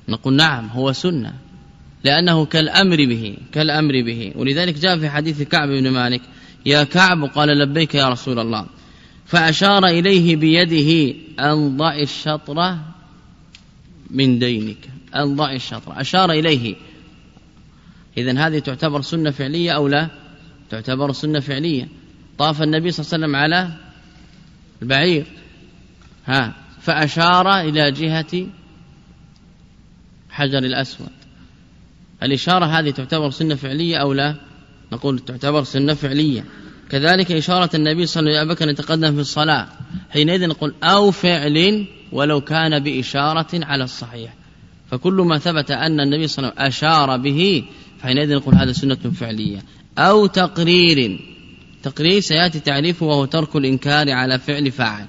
نقول نعم هو سنة. لأنه كالأمر به كالأمر به. ولذلك جاء في حديث كعب بن مالك يا كعب قال لبيك يا رسول الله. فأشار إليه بيده أن ضع الشطر من دينك. أن ضع الشطر. أشار إليه. إذا هذه تعتبر سنة فعلية أو لا؟ تعتبر سنة فعلية. طاف النبي صلى الله عليه وسلم على البعير. ها فأشار إلى جهة حجر الأسود. الإشارة هذه تعتبر سنة فعلية أو لا؟ نقول تعتبر سنة فعلية. كذلك إشارة النبي صلى الله عليه وسلم يتقدم في الصلاة. حينئذ نقول أو فعل ولو كان بإشارة على الصحيح. فكل ما ثبت أن النبي صلى الله عليه وسلم أشار به فحينئذ نقول هذا سنة فعلية. أو تقرير. تقرير سيأتي تعريفه وهو ترك الإنكار على فعل فاعل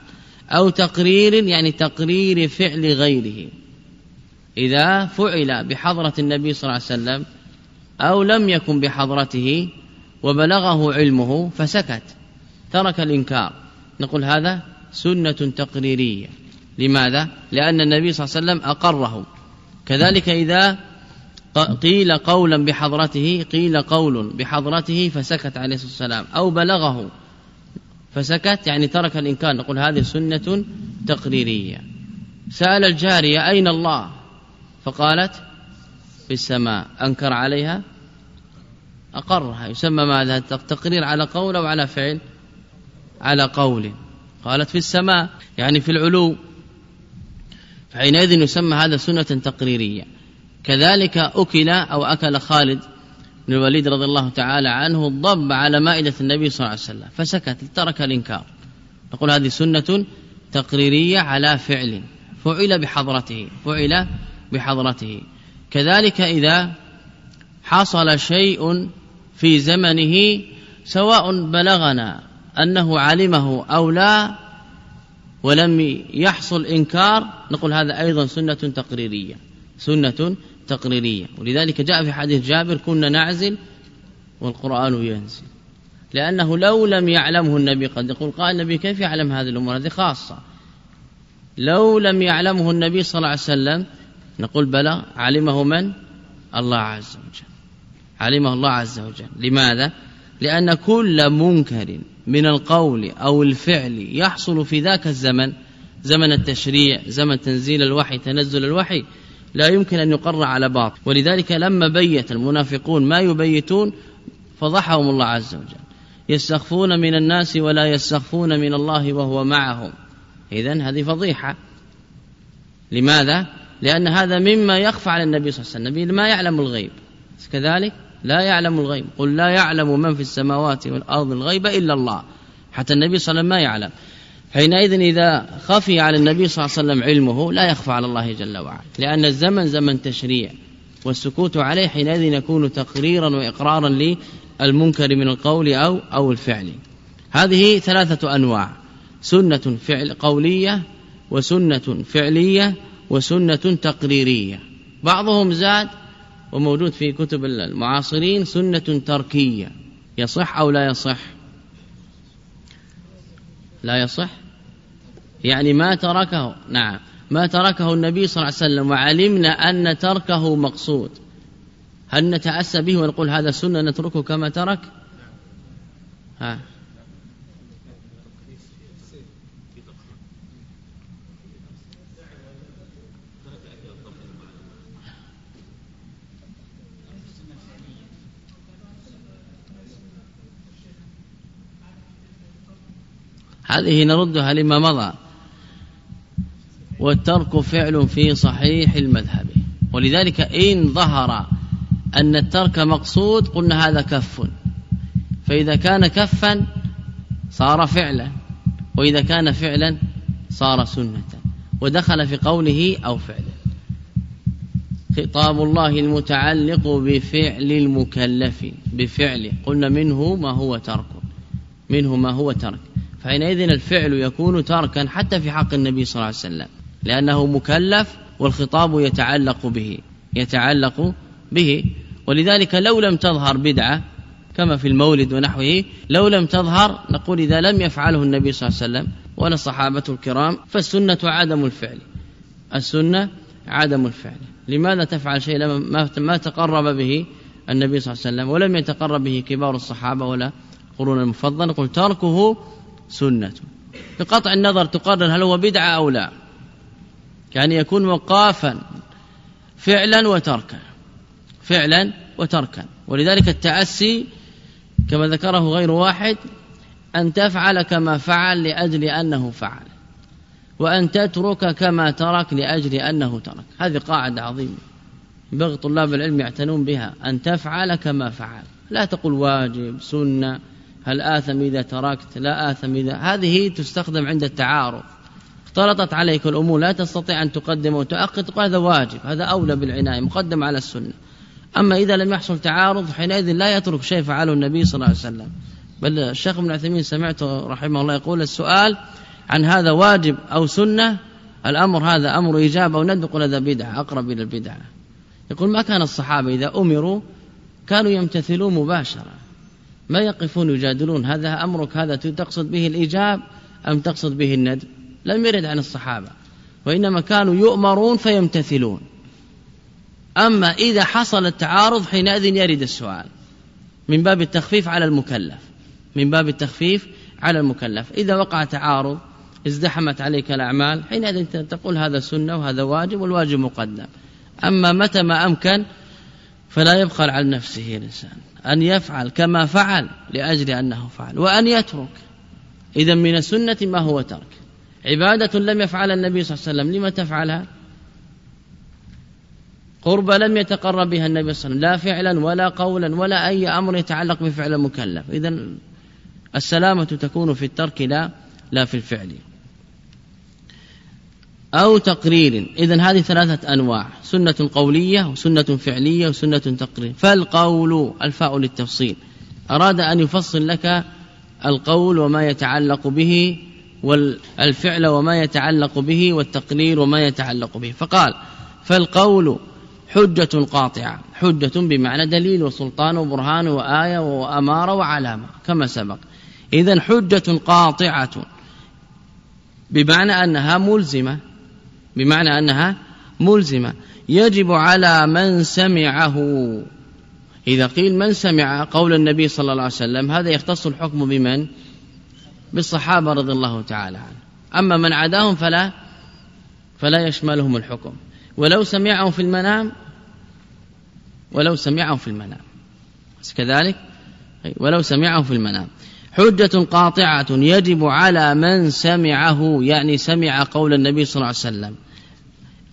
أو تقرير يعني تقرير فعل غيره. إذا فعل بحضرة النبي صلى الله عليه وسلم أو لم يكن بحضرته وبلغه علمه فسكت ترك الإنكار. نقول هذا سنة تقريرية. لماذا؟ لأن النبي صلى الله عليه وسلم أقره. كذلك إذا قيل قولا بحضرته قيل قول بحضرته فسكت عليه الصلاة والسلام أو بلغه فسكت يعني ترك الإنكار نقول هذه سنة تقريرية. سأل الجارية أين الله؟ فقالت في السماء أنكر عليها أقرها يسمى ماذا؟ التقرير على قول أو على فعل؟ على قول. قالت في السماء يعني في العلو. فحينئذ يسمى هذا سنة تقريرية. كذلك أكل أو أكل خالد بن الوليد رضي الله تعالى عنه الضب على مائدة النبي صلى الله عليه وسلم فسكت ترك الإنكار. نقول هذه سنة تقريرية على فعل فعل بحضرته فعل بحضرته. كذلك إذا حصل شيء في زمنه سواء بلغنا أنه علمه أو لا ولم يحصل إنكار نقول هذا أيضا سنة تقريرية سنة تقريرية ولذلك جاء في حديث جابر كنا نعزل والقرآن ينزل. لأنه لو لم يعلمه النبي قد يقول قال النبي كيف يعلم هذه الأمور؟ هذه خاصة. لو لم يعلمه النبي صلى الله عليه وسلم نقول بلى علمه من؟ الله عز وجل. علمه الله عز وجل. لماذا؟ لأن كل منكر من القول أو الفعل يحصل في ذاك الزمن زمن التشريع زمن تنزيل الوحي تنزل الوحي. لا يمكن أن يقر على باطل. ولذلك لما بيت المنافقون ما يبيتون فضحهم الله عز وجل. يستخفون من الناس ولا يستخفون من الله وهو معهم. إذن هذه فضيحة. لماذا؟ لأن هذا مما يخفى على النبي صلى الله عليه وسلم. النبي ما يعلم الغيب. كذلك لا يعلم الغيب. قل لا يعلم من في السماوات والأرض الغيب إلا الله. حتى النبي صلى الله عليه وسلم ما يعلم. حينئذ إذا خفي على النبي صلى الله عليه وسلم علمه لا يخفى على الله جل وعلا لأن الزمن زمن تشريع والسكوت عليه حينئذ يكون تقريرا وإقرارا للمنكر من القول أو أو الفعل. هذه ثلاثة أنواع سنة فعل قولية وسنة فعلية وسنة تقريرية. بعضهم زاد وموجود في كتب المعاصرين سنة تركية يصح أو لا يصح؟ لا يصح؟ يعني ما تركه نعم ما تركه النبي صلى الله عليه وسلم وعلمنا أن تركه مقصود. هل نتأسى به ونقول هذا سنة نتركه كما ترك؟ ها. هذه نردها لما مضى. والترك فعل في صحيح المذهب. ولذلك إن ظهر أن الترك مقصود قلنا هذا كف. فإذا كان كفا صار فعلا وإذا كان فعلا صار سنة. ودخل في قوله أو فعلا خطاب الله المتعلق بفعل المكلف بفعله. قلنا منه ما هو ترك. منه ما هو ترك. فحينئذ الفعل يكون تركا حتى في حق النبي صلى الله عليه وسلم. لأنه مكلف والخطاب يتعلق به يتعلق به. ولذلك لو لم تظهر بدعة كما في المولد ونحوه لو لم تظهر نقول إذا لم يفعله النبي صلى الله عليه وسلم ولا الصحابة الكرام فالسنة عدم الفعل. السنة عدم الفعل. لماذا تفعل شيء لما ما تقرب به النبي صلى الله عليه وسلم ولم يتقرب به كبار الصحابة ولا قرون المفضل نقول تركه سنة. بقطع النظر تقرر هل هو بدعة أو لا. كان يكون وقافا فعلا وتركا فعلا وتركا. ولذلك التأسي كما ذكره غير واحد أن تفعل كما فعل لأجل أنه فعل وأن تترك كما ترك لأجل أنه ترك. هذه قاعدة عظيمة ينبغي طلاب العلم يعتنون بها أن تفعل كما فعل. لا تقول واجب سنة هل آثم إذا تركت لا آثم إذا. هذه تستخدم عند التعارض. اختلطت عليك الأمور لا تستطيع أن تقدم تقول هذا واجب هذا أولى بالعناية مقدم على السنة. أما إذا لم يحصل تعارض حينئذ لا يترك شيء فعله النبي صلى الله عليه وسلم. بل الشيخ ابن عثيمين سمعته رحمه الله يقول السؤال عن هذا واجب أو سنة الأمر هذا أمر إيجاب أو ندق هذا بدعة أقرب إلى البدعة. يقول ما كان الصحابة إذا أمروا كانوا يمتثلون مباشرة. ما يقفون يجادلون هذا أمرك هذا تقصد به الإيجاب أم تقصد به الندب؟ لم يرد عن الصحابة وإنما كانوا يؤمرون فيمتثلون. أما إذا حصل التعارض حينئذ يرد السؤال من باب التخفيف على المكلف من باب التخفيف على المكلف. إذا وقع تعارض ازدحمت عليك الأعمال حينئذ تقول هذا سنة وهذا واجب والواجب مقدم. أما متى ما أمكن فلا يبخل على نفسه الإنسان. أن يفعل كما فعل لأجل أنه فعل وأن يترك. إذا من السنة ما هو ترك. عبادة لم يفعل النبي صلى الله عليه وسلم لما تفعلها؟ قربة لم يتقرب بها النبي صلى الله عليه وسلم لا فعلا ولا قولا ولا أي أمر يتعلق بفعل المكلف إذا السلامة تكون في الترك لا لا في الفعل. أو تقرير. إذا هذه ثلاثة أنواع سنة قولية وسنة فعلية وسنة تقرير. فالقول الفاء للتفصيل. أراد أن يفصل لك القول وما يتعلق به والفعل وما يتعلق به والتقرير وما يتعلق به. فقال فالقول حجة قاطعة حجة بمعنى دليل وسلطان وبرهان وآية وأمارة وعلامة كما سبق. إذا حجة قاطعة بمعنى أنها ملزمة بمعنى أنها ملزمة. يجب على من سمعه. إذا قيل من سمع قول النبي صلى الله عليه وسلم هذا يختص الحكم بمن؟ بالصحابة رضي الله تعالى عنه أما من عداهم فلا فلا يشملهم الحكم. ولو سمعهم في المنام ولو سمعهم في المنام. كذلك؟ ولو سمعهم في المنام. حجة قاطعة يجب على من سمعه يعني سمع قول النبي صلى الله عليه وسلم.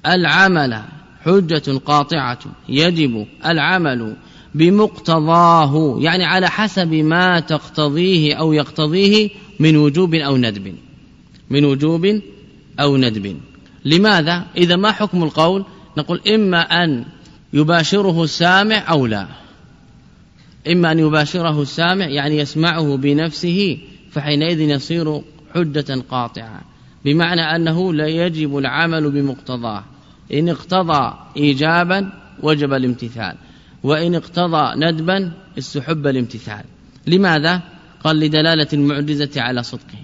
العمل حجة قاطعة يجب العمل بمقتضاه يعني على حسب ما تقتضيه أو يقتضيه من وجوب أو ندب. من وجوب أو ندب. لماذا؟ إذا ما حكم القول؟ نقول إما أن يباشره السامع أو لا. إما أن يباشره السامع يعني يسمعه بنفسه فحينئذ يصير حجة قاطعة. بمعنى أنه لا يجب العمل بمقتضاه. إن اقتضى إيجابا وجب الامتثال وإن اقتضى ندبا استحب الامتثال. لماذا؟ قال لدلالة المعجزة على صدقه.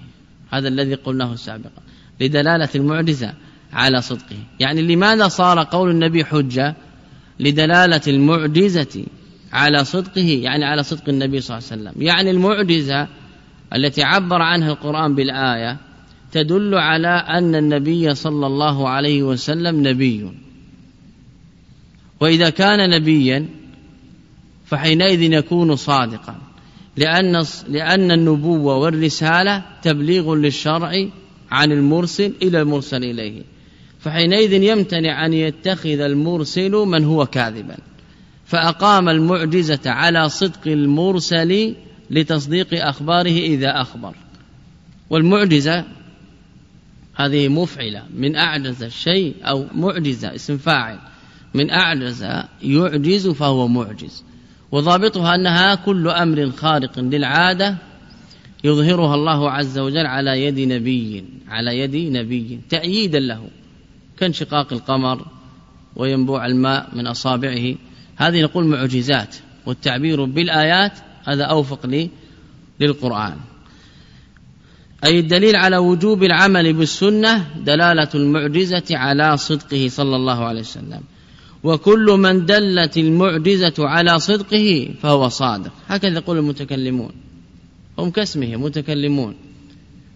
هذا الذي قلناه سابقا. لدلالة المعجزة على صدقه. يعني لماذا صار قول النبي حجة؟ لدلالة المعجزة على صدقه يعني على صدق النبي صلى الله عليه وسلم. يعني المعجزة التي عبر عنها القرآن بالآية تدل على أن النبي صلى الله عليه وسلم نبي. وإذا كان نبيا فحينئذ يكون صادقا. لأن لأن النبوة والرسالة تبليغ للشرع عن المرسل إلى المرسل إليه. فحينئذ يمتنع أن يتخذ المرسل من هو كاذبا. فأقام المعجزة على صدق المرسل لتصديق أخباره إذا أخبر. والمعجزة هذه مفعلة من أعجز الشيء أو معجزة اسم فاعل من أعجز يعجز فهو معجز. وضابطها أنها كل أمر خارق للعادة يظهرها الله عز وجل على يد نبي على يد نبي تأييدا له كانشقاق القمر وينبوع الماء من أصابعه. هذه نقول معجزات والتعبير بالآيات هذا أوفق لي للقرآن. أي الدليل على وجوب العمل بالسنة دلالة المعجزة على صدقه صلى الله عليه وسلم. وكل من دلت المعجزة على صدقه فهو صادق. هكذا يقول المتكلمون. هم كاسمه متكلمون.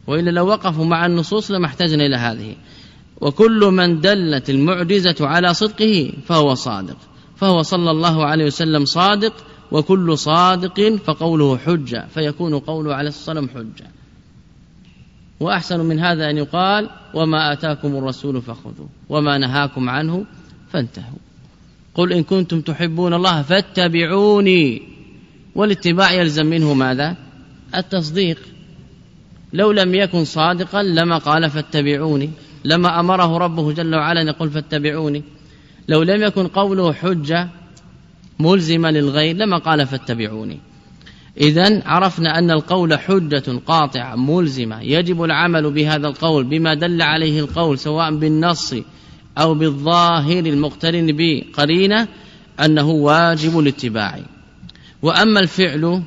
وإلا لو وقفوا مع النصوص لما احتاجنا إلى هذه. وكل من دلت المعجزة على صدقه فهو صادق. فهو صلى الله عليه وسلم صادق وكل صادق فقوله حجة فيكون قوله الصلاة والسلام حجة. وأحسن من هذا أن يقال وما آتاكم الرسول فخذوه وما نهاكم عنه فانتهوا. قل إن كنتم تحبون الله فاتبعوني. والاتباع يلزم منه ماذا؟ التصديق. لو لم يكن صادقا لما قال فاتبعوني. لما أمره ربه جل وعلا أن يقول فاتبعوني. لو لم يكن قوله حجة ملزمة للغير لما قال فاتبعوني. إذا عرفنا أن القول حجة قاطعة ملزمة. يجب العمل بهذا القول بما دل عليه القول سواء بالنص أو بالظاهر المقترن بقرينة أنه واجب الاتباع. وأما الفعل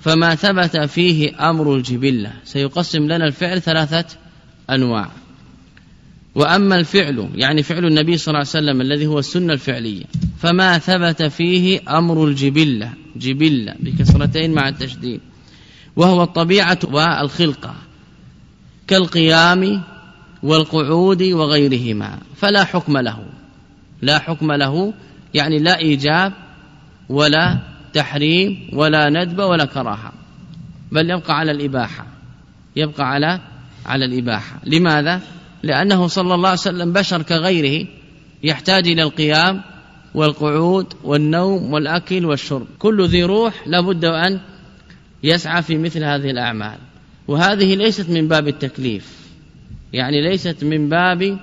فما ثبت فيه أمر الجبلة. سيقسم لنا الفعل ثلاثة أنواع. وأما الفعل يعني فعل النبي صلى الله عليه وسلم الذي هو السنة الفعلية فما ثبت فيه أمر الجبلة جبلة بكسرتين مع التشديد. وهو الطبيعة والخلقة. كالقيام والقعود وغيرهما فلا حكم له. لا حكم له يعني لا إيجاب ولا تحريم ولا ندب ولا كراهة بل يبقى على الإباحة. يبقى على على الإباحة. لماذا؟ لأنه صلى الله عليه وسلم بشر كغيره يحتاج إلى القيام والقعود والنوم والأكل والشرب. كل ذي روح لابد أن يسعى في مثل هذه الأعمال. وهذه ليست من باب التكليف. يعني ليست من باب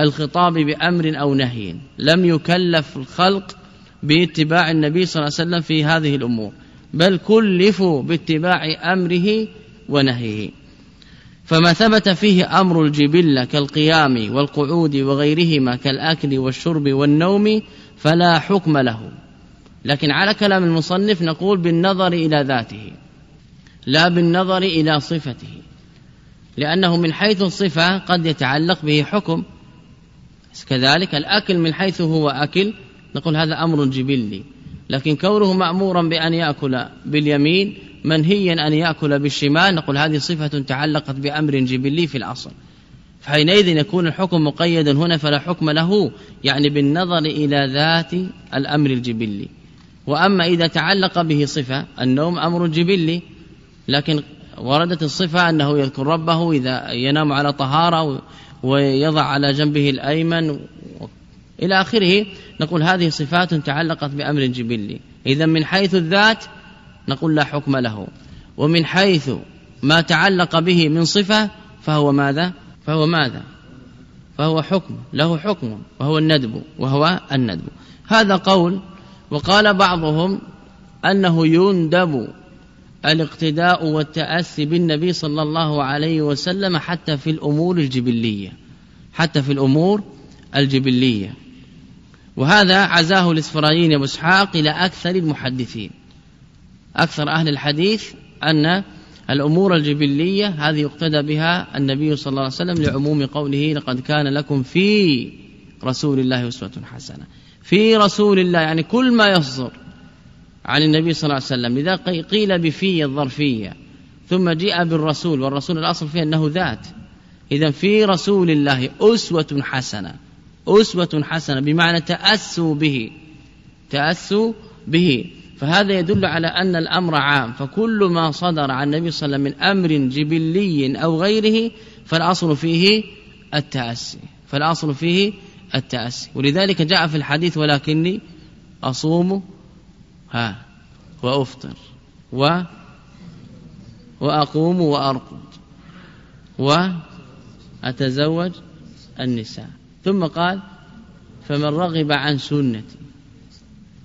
الخطاب بأمر أو نهي لم يكلف الخلق باتباع النبي صلى الله عليه وسلم في هذه الأمور بل كلفوا باتباع أمره ونهيه. فما ثبت فيه أمر الجبلة كالقيام والقعود وغيرهما كالأكل والشرب والنوم فلا حكم له. لكن على كلام المصنف نقول بالنظر إلى ذاته لا بالنظر إلى صفته. لأنه من حيث الصفة قد يتعلق به حكم. كذلك الأكل من حيث هو أكل. نقول هذا أمر جبلي. لكن كونه مأمورا بأن يأكل باليمين منهيا أن يأكل بالشمال نقول هذه صفة تعلقت بأمر جبلي في الأصل. فحينئذ يكون الحكم مقيدا هنا فلا حكم له يعني بالنظر إلى ذات الأمر الجبلي. وأما إذا تعلق به صفة النوم أمر جبلي. لكن وردت الصفة أنه يذكر ربه إذا ينام على طهارة ويضع على جنبه الأيمن إلى آخره. نقول هذه صفات تعلقت بأمر جبلي. إذا من حيث الذات نقول لا حكم له. ومن حيث ما تعلق به من صفة فهو ماذا؟ فهو ماذا؟ فهو حكم. له حكم. وهو الندب. وهو الندب. هذا قول. وقال بعضهم أنه يندب الاقتداء والتأسي بالنبي صلى الله عليه وسلم حتى في الأمور الجبلية حتى في الأمور الجبلية. وهذا عزاه الاسفرايين أبو إسحاق إلى أكثر المحدثين. أكثر أهل الحديث أن الأمور الجبلية هذه يقتدى بها النبي صلى الله عليه وسلم لعموم قوله لقد كان لكم في رسول الله أسوة حسنة. في رسول الله يعني كل ما يصدر. عن النبي صلى الله عليه وسلم. لذا قيل بفي الظرفية. ثم جاء بالرسول والرسول الأصل فيه أنه ذات. إذا في رسول الله أسوة حسنة. أسوة حسنة بمعنى تأسوا به. تأسوا به. فهذا يدل على أن الأمر عام. فكل ما صدر عن النبي صلى الله عليه وسلم من أمر جبلي أو غيره فالأصل فيه التأسي. فالأصل فيه التأسي. ولذلك جاء في الحديث ولكني أصوم ها وأفطر و وأقوم وأرقد وأتزوج النساء. ثم قال فمن رغب عن سنتي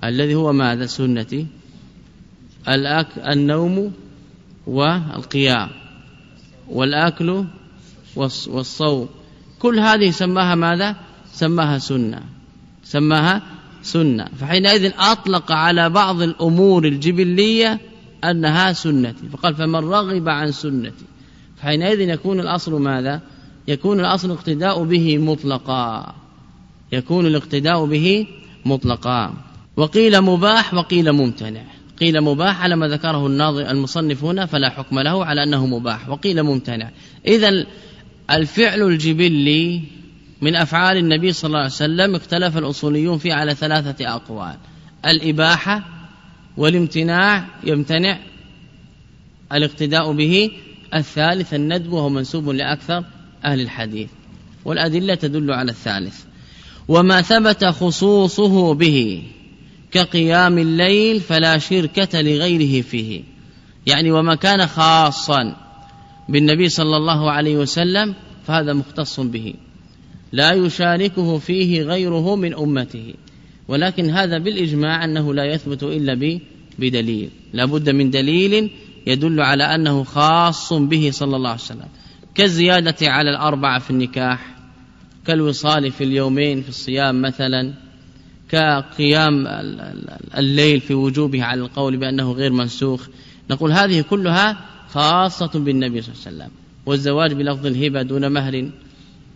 الذي هو ماذا؟ سنتي النوم والقيام والأكل والصوم. كل هذه سماها ماذا؟ سماها سنة. سماها سنة. فحينئذ أطلق على بعض الأمور الجبلية أنها سنتي. فقال فمن رغب عن سنتي. فحينئذ يكون الأصل ماذا؟ يكون الأصل اقتداء به مطلقا. يكون الاقتداء به مطلقا. وقيل مباح وقيل ممتنع. قيل مباح على ما ذكره الناظر المصنف هنا فلا حكم له على أنه مباح. وقيل ممتنع. إذا الفعل الجبلي من أفعال النبي صلى الله عليه وسلم اختلف الأصوليون فيه على ثلاثة أقوال. الإباحة والامتناع يمتنع الاقتداء به. الثالث الندب وهو منسوب لأكثر أهل الحديث. والأدلة تدل على الثالث. وما ثبت خصوصه به كقيام الليل فلا شركة لغيره فيه. يعني وما كان خاصا بالنبي صلى الله عليه وسلم فهذا مختص به. لا يشاركه فيه غيره من أمته. ولكن هذا بالإجماع أنه لا يثبت إلا بدليل. لا بد من دليل يدل على أنه خاص به صلى الله عليه وسلم. كالزيادة على الأربعة في النكاح كالوصال في اليومين في الصيام مثلا كقيام الليل في وجوبه على القول بأنه غير منسوخ. نقول هذه كلها خاصة بالنبي صلى الله عليه وسلم. والزواج بلفظ الهبة دون مهر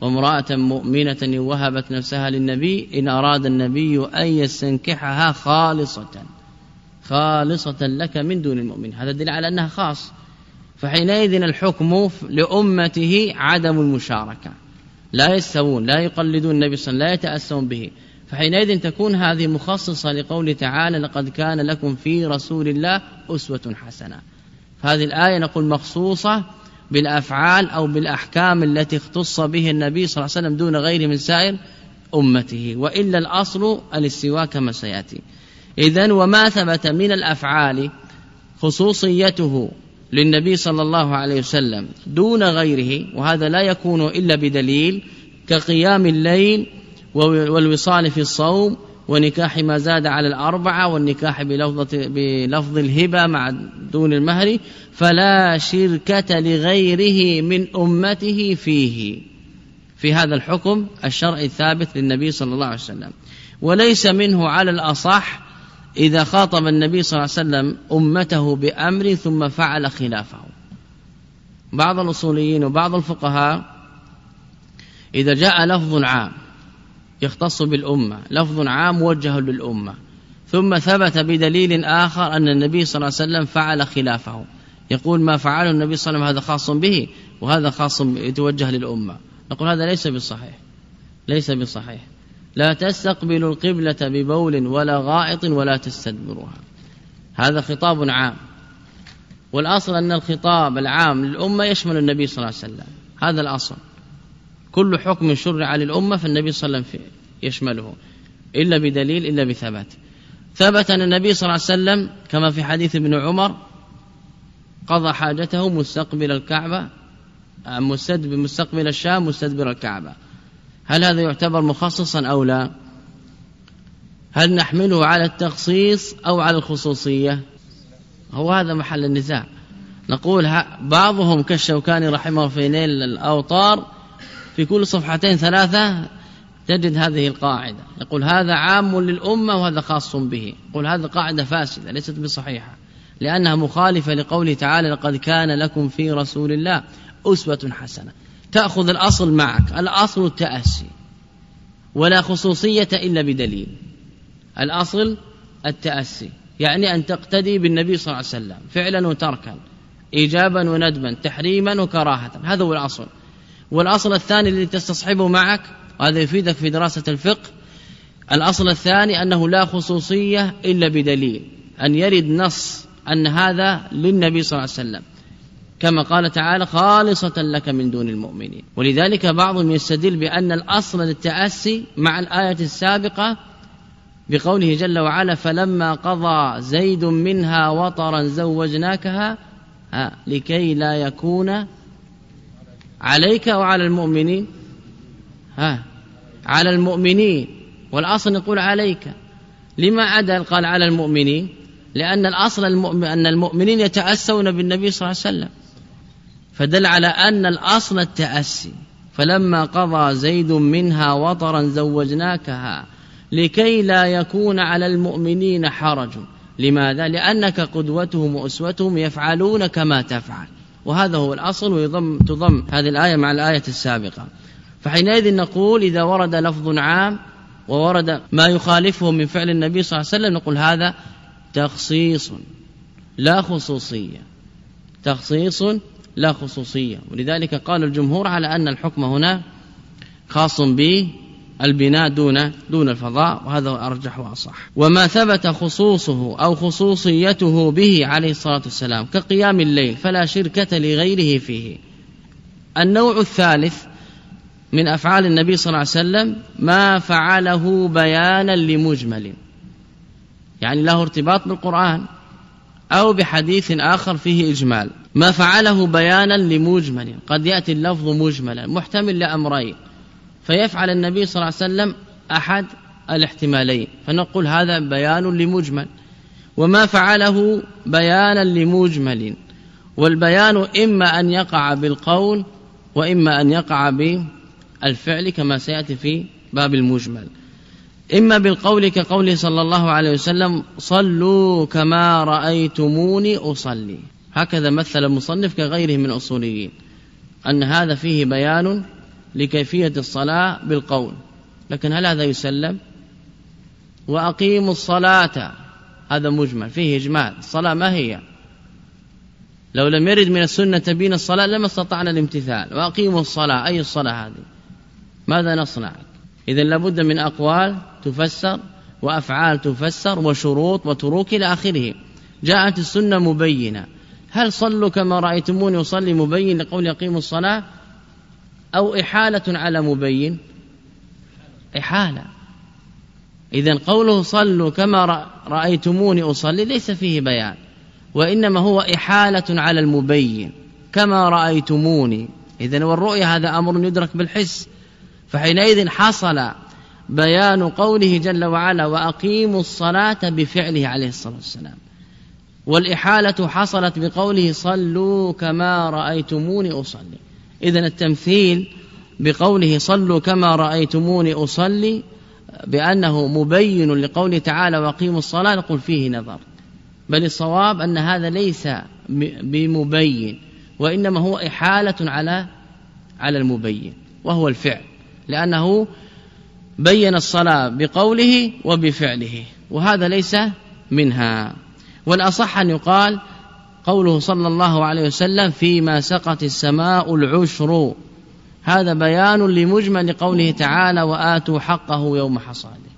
وامرأة مؤمنة وهبت نفسها للنبي إن أراد النبي أن يستنكحها خالصة. خالصة لك من دون المؤمن. هذا دليل على أنها خاص. فحينئذ الحكم لأمته عدم المشاركة. لا يستوون لا يقلدون النبي صلى الله عليه وسلم لا يتأسون به. فحينئذ تكون هذه مخصصة لقول تعالى لقد كان لكم في رسول الله أسوة حسنة. فهذه الآية نقول مخصوصة بالأفعال أو بالأحكام التي اختص به النبي صلى الله عليه وسلم دون غيره من سائر أمته وإلا الأصل الاستواء كما سيأتي. إذا وما ثبت من الأفعال خصوصيته للنبي صلى الله عليه وسلم دون غيره وهذا لا يكون إلا بدليل كقيام الليل والوصال في الصوم ونكاح ما زاد على الأربعة والنكاح بلفظة بلفظ الهبة مع دون المهر فلا شركة لغيره من أمته فيه. في هذا الحكم الشرعي الثابت للنبي صلى الله عليه وسلم. وليس منه على الأصح إذا خاطب النبي صلى الله عليه وسلم أمته بأمر ثم فعل خلافه. بعض الأصوليين وبعض الفقهاء إذا جاء لفظ عام يختص بالأمة لفظ عام موجه للأمة. ثم ثبت بدليل آخر أن النبي صلى الله عليه وسلم فعل خلافه. يقول ما فعله النبي صلى الله عليه وسلم هذا خاص به وهذا خاص يتوجه للأمة. نقول هذا ليس بالصحيح ليس بالصحيح لا تستقبلوا القبلة ببول ولا غائط ولا تستدبروها هذا خطاب عام. والأصل أن الخطاب العام للأمة يشمل النبي صلى الله عليه وسلم. هذا الأصل. كل حكم شرع للأمة فالنبي صلى الله عليه وسلم يشمله إلا بدليل إلا بثبات. ثبت أن النبي صلى الله عليه وسلم كما في حديث ابن عمر قضى حاجته مستقبل الكعبة مستقبل الشام مستدبر الكعبة. هل هذا يعتبر مخصصا أو لا؟ هل نحمله على التخصيص أو على الخصوصية؟ هو هذا محل النزاع. نقول بعضهم كالشوكاني رحمه في نيل الأوطار في كل صفحتين ثلاثة تجد هذه القاعدة. يقول هذا عام للأمة وهذا خاص به. يقول هذه قاعدة فاسدة ليست بصحيحة. لأنها مخالفة لقوله تعالى لقد كان لكم في رسول الله أسوة حسنة. تأخذ الأصل معك. الأصل التأسي. ولا خصوصية إلا بدليل. الأصل التأسي. يعني أن تقتدي بالنبي صلى الله عليه وسلم فعلا وتركا إيجابا وندبا تحريما وكراهة. هذا هو الأصل. والأصل الثاني الذي تستصحبه معك وهذا يفيدك في دراسة الفقه الأصل الثاني أنه لا خصوصية إلا بدليل أن يرد نص أن هذا للنبي صلى الله عليه وسلم كما قال تعالى خالصة لك من دون المؤمنين ولذلك بعضهم يستدل بأن الأصل للتأسي مع الآية السابقة بقوله جل وعلا فلما قضى زيد منها وطرا زوجناكها لكي لا يكون عليك وعلى المؤمنين. ها على المؤمنين. والأصل نقول عليك. لما عدا قال على المؤمنين؟ لأن الأصل المؤمن أن المؤمنين يتأسون بالنبي صلى الله عليه وسلم. فدل على أن الأصل التأسي. فلما قضى زيد منها وطرا زوجناكها لكي لا يكون على المؤمنين حرج. لماذا؟ لأنك قدوتهم وأسوتهم يفعلون كما تفعل. وهذا هو الأصل ويضم تضم هذه الآية مع الآية السابقة. فحينئذ نقول إذا ورد لفظ عام وورد ما يخالفه من فعل النبي صلى الله عليه وسلم نقول هذا تخصيص لا خصوصية. تخصيص لا خصوصية. ولذلك قال الجمهور على أن الحكم هنا خاص به البناء دون دون الفضاء وهذا أرجح وأصح. وما ثبت خصوصه أو خصوصيته به عليه الصلاة والسلام كقيام الليل فلا شركة لغيره فيه. النوع الثالث من أفعال النبي صلى الله عليه وسلم ما فعله بيانا لمجمل. يعني له ارتباط بالقرآن أو بحديث آخر فيه إجمال. ما فعله بيانا لمجمل قد يأتي اللفظ مجملا محتمل لأمرين. فيفعل النبي صلى الله عليه وسلم أحد الاحتمالين. فنقول هذا بيان لمجمل. وما فعله بيانا لمجمل. والبيان إما أن يقع بالقول وإما أن يقع بالفعل كما سيأتي في باب المجمل. إما بالقول كقوله صلى الله عليه وسلم صلوا كما رأيتموني أصلي. هكذا مثل المصنف كغيره من الأصوليين أن هذا فيه بيان لكيفية الصلاة بالقول. لكن هل هذا يسلم؟ وأقيموا الصلاة. هذا مجمل فيه إجمال. الصلاة ما هي؟ لو لم يرد من السنة تبين الصلاة لما استطعنا الامتثال. وأقيموا الصلاة. أي الصلاة هذه؟ ماذا نصنع؟ إذا لابد من أقوال تفسر وأفعال تفسر وشروط وتروك إلى آخره. جاءت السنة مبينة. هل صلوا كما رأيتموني أصلي مبين لقول يقيموا الصلاة؟ أو إحالة على مبين؟ إحالة. إذا قوله صلوا كما رأيتموني أصلي ليس فيه بيان وإنما هو إحالة على المبين كما رأيتموني. إذا والرؤية هذا أمر يدرك بالحس. فحينئذ حصل بيان قوله جل وعلا وأقيموا الصلاة بفعله عليه الصلاة والسلام. والإحالة حصلت بقوله صلوا كما رأيتموني أصلي. إذا التمثيل بقوله صلوا كما رأيتموني أصلي بأنه مبين لقوله تعالى وقيموا الصلاة نقول فيه نظر. بل الصواب أن هذا ليس بمبين وإنما هو إحالة على على المبين وهو الفعل لأنه بين الصلاة بقوله وبفعله وهذا ليس منها. والأصح أن يقال قوله صلى الله عليه وسلم فيما سقت السماء العشر. هذا بيان لمجمل قوله تعالى وآتوا حقه يوم حصاده.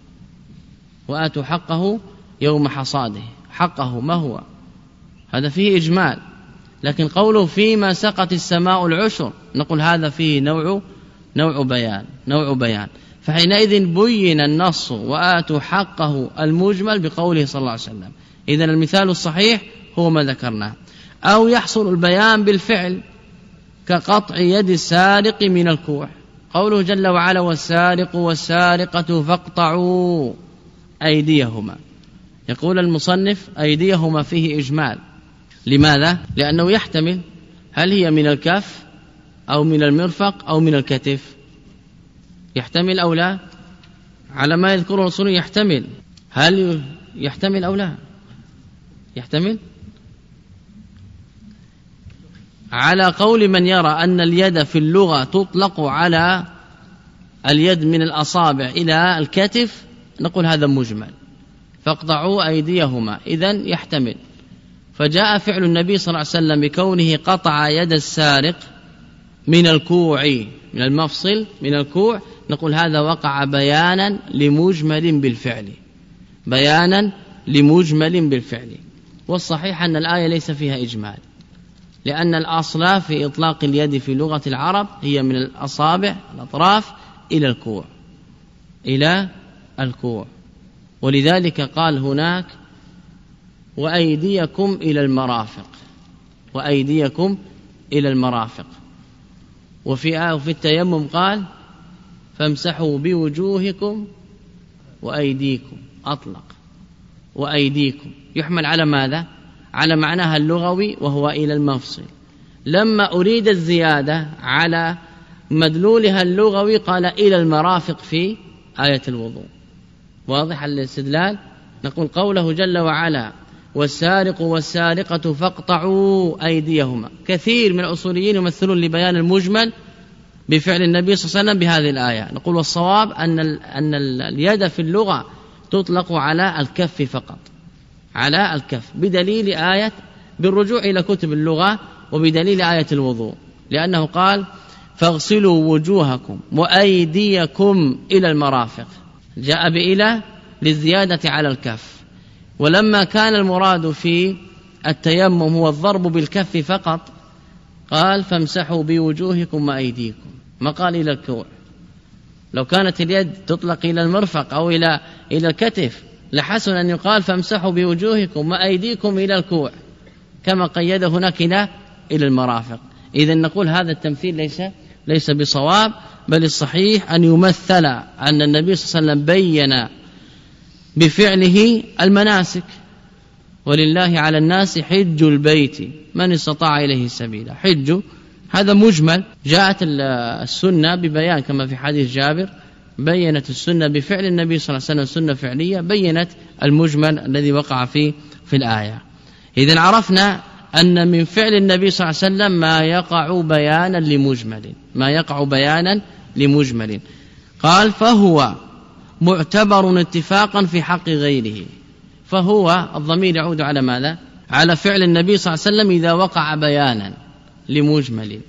وآتوا حقه يوم حصاده. حقه ما هو؟ هذا فيه إجمال. لكن قوله فيما سقت السماء العشر نقول هذا فيه نوع نوع بيان نوع بيان. فحينئذ بين النص وآتوا حقه المجمل بقوله صلى الله عليه وسلم. إذا المثال الصحيح هو ما ذكرناه أو يحصل البيان بالفعل كقطع يد السارق من الكوع. قوله جل وعلا والسارق والسارقة فاقطعوا أيديهما. يقول المصنف أيديهما فيه إجمال. لماذا؟ لأنه يحتمل هل هي من الكف أو من المرفق أو من الكتف. يحتمل أو لا؟ على ما يذكره الرسول يحتمل. هل يحتمل أو لا؟ يحتمل؟ على قول من يرى أن اليد في اللغة تطلق على اليد من الأصابع إلى الكتف نقول هذا مجمل. فاقطعوا أيديهما إذا يحتمل. فجاء فعل النبي صلى الله عليه وسلم بكونه قطع يد السارق من الكوع من المفصل من الكوع. نقول هذا وقع بيانا لمجمل بالفعل. بيانا لمجمل بالفعل. والصحيح أن الآية ليس فيها إجمال. لأن الأصل في إطلاق اليد في لغة العرب هي من الأصابع الأطراف إلى الكوع. إلى الكوع. ولذلك قال هناك وأيديكم إلى المرافق. وأيديكم إلى المرافق. وفي وفي التيمم قال فامسحوا بوجوهكم وأيديكم. أطلق. وأيديكم. يحمل على ماذا؟ على معناها اللغوي وهو إلى المفصل. لما أريد الزيادة على مدلولها اللغوي قال إلى المرافق في آية الوضوء. واضح الاستدلال؟ نقول قوله جل وعلا والسارق والسارقة فاقطعوا أيديهما. كثير من الأصوليين يمثلون لبيان المجمل بفعل النبي صلى الله عليه وسلم بهذه الآية. نقول والصواب أن, أن اليد في اللغة تطلق على الكف فقط. على الكف بدليل آية بالرجوع إلى كتب اللغة وبدليل آية الوضوء لأنه قال فاغسلوا وجوهكم وأيديكم إلى المرافق. جاء بإلى للزيادة على الكف. ولما كان المراد في التيمم هو الضرب بالكف فقط قال فامسحوا بوجوهكم وأيديكم. ما قال إلى الكوع؟ لو كانت اليد تطلق إلى المرفق أو إلى إلى الكتف لحسن أن يقال فامسحوا بوجوهكم وأيديكم إلى الكوع كما قيد هناك إلى إلى المرافق. إذا نقول هذا التمثيل ليس ليس بصواب بل الصحيح أن يمثل أن النبي صلى الله عليه وسلم بين بفعله المناسك. ولله على الناس حج البيت من استطاع إليه سبيلا حج هذا مجمل. جاءت السنة ببيان كما في حديث جابر بينت السنة بفعل النبي صلى الله عليه وسلم سنة فعلية بينت المجمل الذي وقع في في الآية. إذا عرفنا أن من فعل النبي صلى الله عليه وسلم ما يقع بيانا لمجمل ما يقع بيانا لمجمل. قال فهو معتبر اتفاقا في حق غيره. فهو الضمير يعود على ماذا؟ على فعل النبي صلى الله عليه وسلم إذا وقع بيانا لمجمل.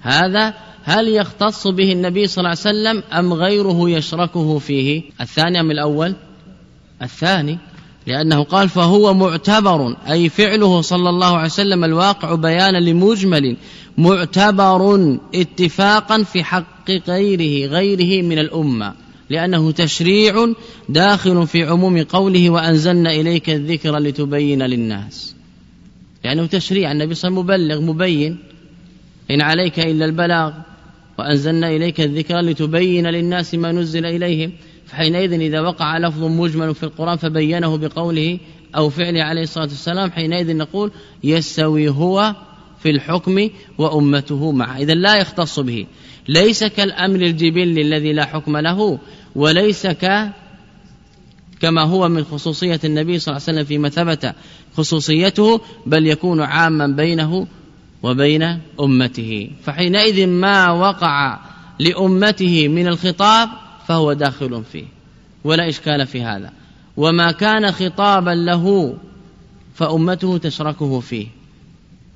هذا هل يختص به النبي صلى الله عليه وسلم أم غيره يشركه فيه؟ الثاني أم الأول؟ الثاني لأنه قال فهو معتبر أي فعله صلى الله عليه وسلم الواقع بيانا لمجمل معتبر اتفاقا في حق غيره غيره من الأمة لأنه تشريع داخل في عموم قوله وأنزلنا إليك الذكر لتبين للناس. لأنه تشريع النبي صلى الله عليه وسلم مبلغ مبين إن عليك إلا البلاغ. وأنزلنا إليك الذكر لتبين للناس ما نزل إليهم. فحينئذ إذا وقع لفظ مجمل في القرآن فبينه بقوله أو فعله عليه الصلاة والسلام حينئذ نقول يستوي هو في الحكم وأمته معه. إذا لا يختص به. ليس كالأمر الجبل الذي لا حكم له وليس ك كما هو من خصوصية النبي صلى الله عليه وسلم فيما ثبت خصوصيته بل يكون عاما بينه وبين أمته فحينئذ ما وقع لأمته من الخطاب فهو داخل فيه ولا إشكال في هذا. وما كان خطابا له فأمته تشركه فيه.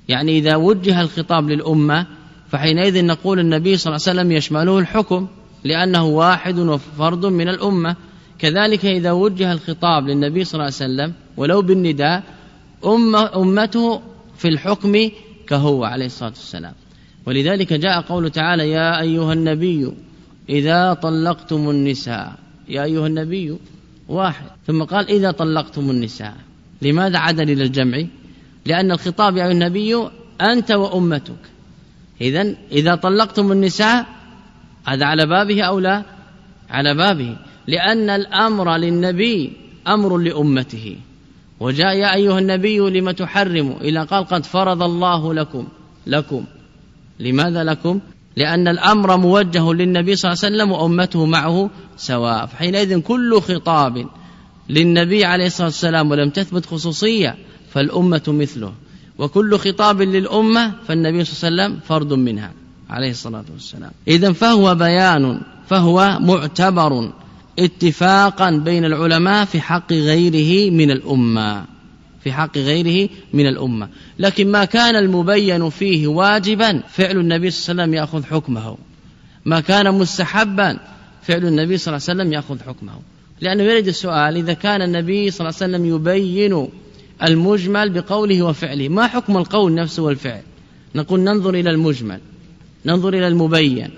يعني إذا وجه الخطاب للأمة فحينئذ نقول النبي صلى الله عليه وسلم يشمله الحكم لأنه واحد وفرد من الأمة. كذلك إذا وجه الخطاب للنبي صلى الله عليه وسلم ولو بالنداء أمته في الحكم كهو عليه الصلاة والسلام. ولذلك جاء قول تعالى يا أيها النبي إذا طلقتم النساء. يا أيها النبي واحد. ثم قال إذا طلقتم النساء. لماذا عدل إلى الجمع؟ لأن الخطاب يا أيها النبي أنت وأمتك. إذا إذا طلقتم النساء هذا على بابه أو لا؟ على بابه. لأن الأمر للنبي أمر لأمته. وجاء يا أيها النبي لم تحرم؟ إلى قال قد فرض الله لكم. لكم. لماذا لكم؟ لأن الأمر موجه للنبي صلى الله عليه وسلم وأمته معه سواء. فحينئذ كل خطاب للنبي عليه الصلاة والسلام ولم تثبت خصوصية فالأمة مثله. وكل خطاب للأمة فالنبي صلى الله عليه وسلم فرد منها عليه الصلاة والسلام. إذا فهو بيان فهو معتبر. اتفاقا بين العلماء في حق غيره من الأمة. في حق غيره من الأمة. لكن ما كان المبين فيه واجبا فعل النبي صلى الله عليه وسلم يأخذ حكمه. ما كان مستحبا فعل النبي صلى الله عليه وسلم يأخذ حكمه. لأنه يرد السؤال إذا كان النبي صلى الله عليه وسلم يبين المجمل بقوله وفعله ما حكم القول نفسه والفعل؟ نقول ننظر إلى المجمل ننظر إلى المبين.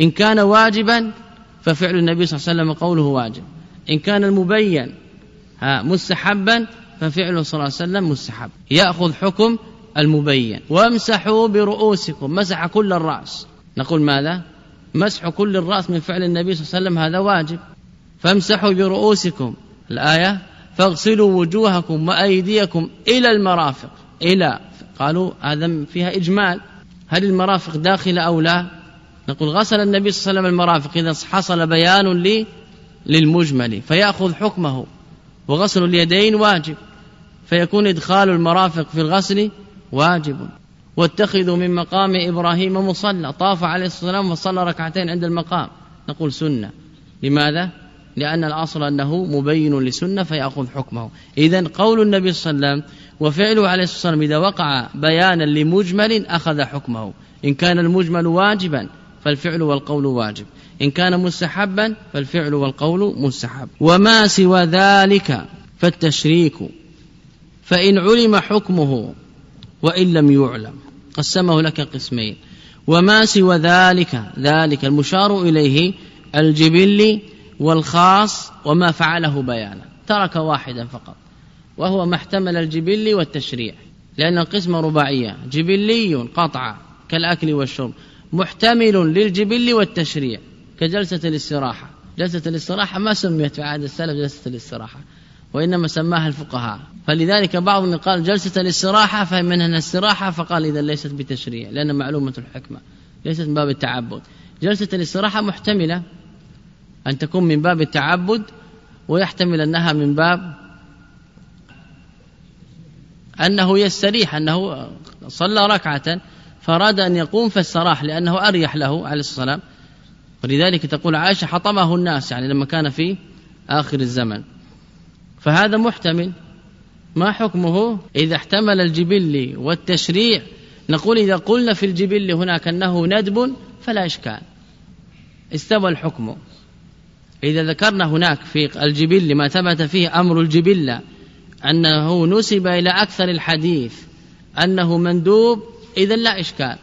إن كان واجبا ففعل النبي صلى الله عليه وسلم قوله واجب. إن كان المبين مستحبا ففعله صلى الله عليه وسلم مستحب. يأخذ حكم المبين. وامسحوا برؤوسكم مسح كل الرأس. نقول ماذا؟ مسح كل الرأس من فعل النبي صلى الله عليه وسلم هذا واجب. فامسحوا برؤوسكم. الآية فاغسلوا وجوهكم وأيديكم إلى المرافق. إلى قالوا هذا فيها إجمال. هل المرافق داخلة أو لا؟ نقول غسل النبي صلى الله عليه وسلم المرافق. إذا حصل بيان لي للمجمل فيأخذ حكمه وغسل اليدين واجب فيكون إدخال المرافق في الغسل واجب. واتخذوا من مقام إبراهيم مصلى طاف عليه الصلاة والسلام وصلى ركعتين عند المقام. نقول سنة. لماذا؟ لأن الأصل أنه مبين لسنة فيأخذ حكمه. إذا قول النبي صلى الله عليه وسلم وفعله عليه الصلاة والسلام إذا وقع بيانا لمجمل أخذ حكمه. إن كان المجمل واجبا فالفعل والقول واجب. إن كان مستحبا فالفعل والقول مستحب. وما سوى ذلك فالتشريك. فإن علم حكمه وإن لم يعلم. قسمه لك قسمين. وما سوى ذلك ذلك المشار إليه الجبل والخاص وما فعله بيانا. ترك واحدا فقط. وهو ما احتمل الجبل والتشريع. لأن القسمة رباعية. جبلي قطع كالأكل والشرب. محتمل للجبل والتشريع كجلسة الاستراحة. جلسة الاستراحة ما سميت في عهد السلف جلسة الاستراحة وإنما سماها الفقهاء. فلذلك بعضهم قال جلسة الاستراحة فهم منها الاستراحة فقال إذا ليست بتشريع لأن معلومة الحكمة ليست من باب التعبد. جلسة الاستراحة محتملة أن تكون من باب التعبد ويحتمل أنها من باب أنه يستريح أنه صلى ركعة فأراد أن يقوم فاستراح لأنه أريح له عليه الصلاة ولذلك تقول عائشة حطمه الناس يعني لما كان في آخر الزمن. فهذا محتمل. ما حكمه؟ إذا احتمل الجبل والتشريع نقول إذا قلنا في الجبل هناك أنه ندب فلا إشكال. استوى الحكم. إذا ذكرنا هناك في الجبل ما ثبت فيه أمر الجبلة أنه نسب إلى أكثر الحديث أنه مندوب إذا لا إشكال.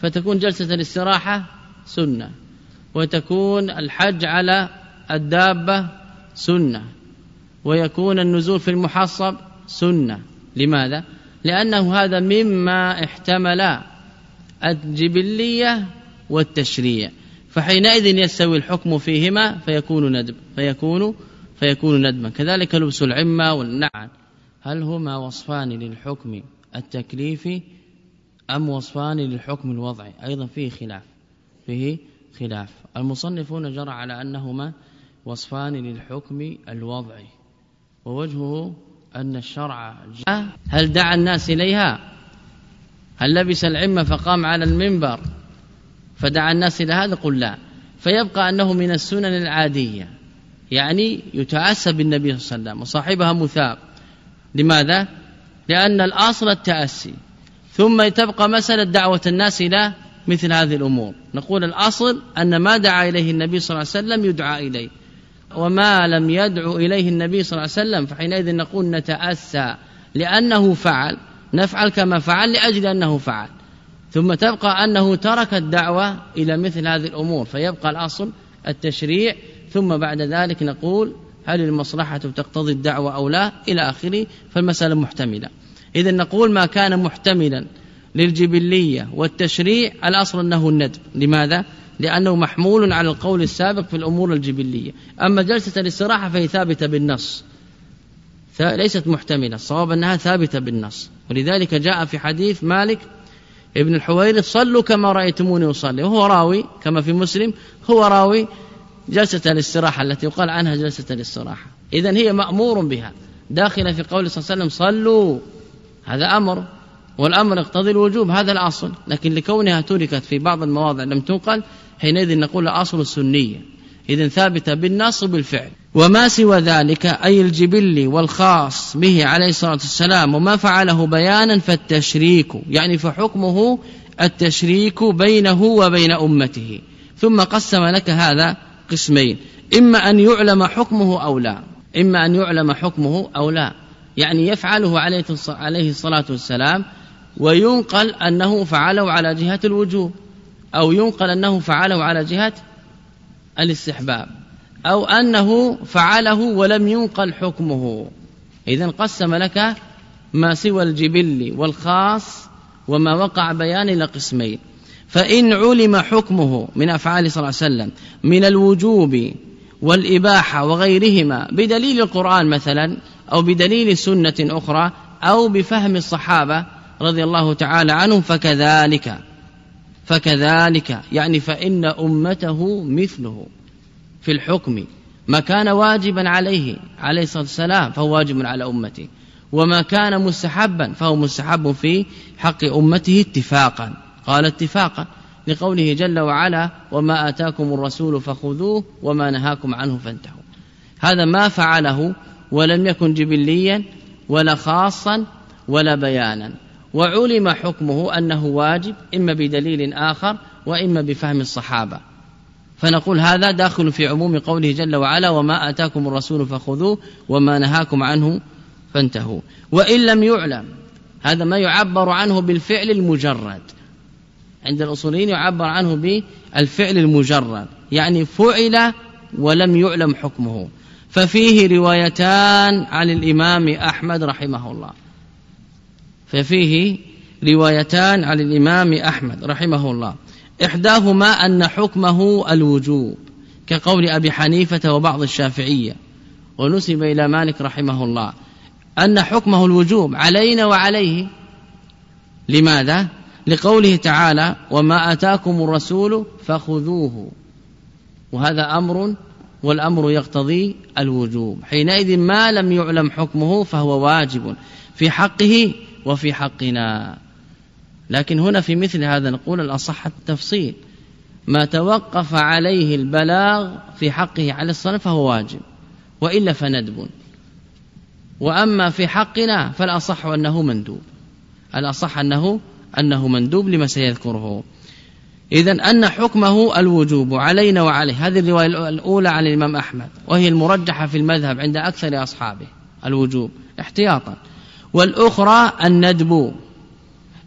فتكون جلسة الاستراحة سنة وتكون الحج على الدابة سنة ويكون النزول في المحصب سنة. لماذا؟ لأنه هذا مما احتمل الجبلية والتشريع. فحينئذ يستوي الحكم فيهما فيكون ندب فيكون فيكون ندما كذلك لبس العمة والنعل. هل هما وصفان للحكم التكليفي؟ أم وصفان للحكم الوضعي. أيضا فيه خلاف. فيه خلاف. المصنفون جرى على أنهما وصفان للحكم الوضعي. ووجهه أن الشرع جاء. هل دعا الناس إليها؟ هل لبس العمة فقام على المنبر فدعا الناس إلى هذا؟ قل لا. فيبقى أنه من السنن العادية. يعني يتأسى بالنبي صلى الله عليه وسلم وصاحبها مثاب. لماذا؟ لأن الأصل التأسي. ثم تبقى مسألة دعوة الناس إلى مثل هذه الأمور. نقول الأصل أن ما دعا إليه النبي صلى الله عليه وسلم يدعى إليه. وما لم يدعو إليه النبي صلى الله عليه وسلم فحينئذ نقول نتأسى لأنه فعل نفعل كما فعل لأجل أنه فعل. ثم تبقى أنه ترك الدعوة إلى مثل هذه الأمور فيبقى الأصل التشريع. ثم بعد ذلك نقول هل المصلحة تقتضي الدعوة أو لا إلى آخره فالمسألة محتملة. إذا نقول ما كان محتملا للجبلية والتشريع الأصل أنه الندب. لماذا؟ لأنه محمول على القول السابق في الأمور الجبلية. أما جلسة الاستراحة فهي ثابتة بالنص. ليست محتملة. الصواب أنها ثابتة بالنص. ولذلك جاء في حديث مالك ابن الحويرث صلوا كما رأيتموني أصلي. وهو راوي كما في مسلم هو راوي جلسة الاستراحة التي يقال عنها جلسة الاستراحة. إذا هي مأمور بها. داخلة في قول صلى الله عليه وسلم صلوا. هذا أمر والأمر يقتضي الوجوب هذا الأصل. لكن لكونها تركت في بعض المواضع لم تنقل حينئذ نقول الأصل السنية. إذن ثابتة بالنص وبالفعل. وما سوى ذلك أي الجبل والخاص به عليه الصلاة والسلام وما فعله بيانا فالتشريك يعني فحكمه التشريك بينه وبين أمته. ثم قسم لك هذا قسمين. إما أن يعلم حكمه أو لا. إما أن يعلم حكمه أو لا. يعني يفعله عليه الصلاة والسلام وينقل أنه فعله على جهة الوجوب أو ينقل أنه فعله على جهة الاستحباب أو أنه فعله ولم ينقل حكمه. إذا قسم لك ما سوى الجبل والخاص وما وقع بيان إلى قسمين فإن علم حكمه من أفعال صلى الله عليه وسلم من الوجوب والإباحة وغيرهما بدليل القرآن مثلا أو بدليل سنة أخرى أو بفهم الصحابة رضي الله تعالى عنهم فكذلك فكذلك. يعني فإن أمته مثله في الحكم. ما كان واجبا عليه عليه الصلاة والسلام فهو واجب على أمته. وما كان مستحبا فهو مستحب في حق أمته اتفاقا. قال اتفاقا لقوله جل وعلا وما آتاكم الرسول فخذوه وما نهاكم عنه فانتهوا. هذا ما فعله ولم يكن جبليا ولا خاصا ولا بيانا. وعلم حكمه أنه واجب إما بدليل آخر وإما بفهم الصحابة. فنقول هذا داخل في عموم قوله جل وعلا وما آتاكم الرسول فخذوه وما نهاكم عنه فانتهوا. وإن لم يعلم هذا ما يعبر عنه بالفعل المجرد. عند الأصوليين يعبر عنه بالفعل المجرد. يعني فعل ولم يعلم حكمه. ففيه روايتان عن الإمام أحمد رحمه الله ففيه روايتان عن الإمام أحمد رحمه الله إحداهما أن حكمه الوجوب كقول أبي حنيفة وبعض الشافعية. ونسب إلى مالك رحمه الله أن حكمه الوجوب علينا وعليه. لماذا؟ لقوله تعالى وما أتاكم الرسول فخذوه. وهذا أمر والأمر يقتضي الوجوب. حينئذ ما لم يعلم حكمه فهو واجب في حقه وفي حقنا. لكن هنا في مثل هذا نقول الأصح التفصيل. ما توقف عليه البلاغ في حقه على الصلاة فهو واجب وإلا فندب. وأما في حقنا فالأصح أنه مندوب. الأصح أنه أنه مندوب لما سيذكره. إذا أن حكمه الوجوب علينا وعليه. هذه الرواية الأولى عن الإمام أحمد وهي المرجحة في المذهب عند أكثر أصحابه الوجوب احتياطا. والأخرى الندب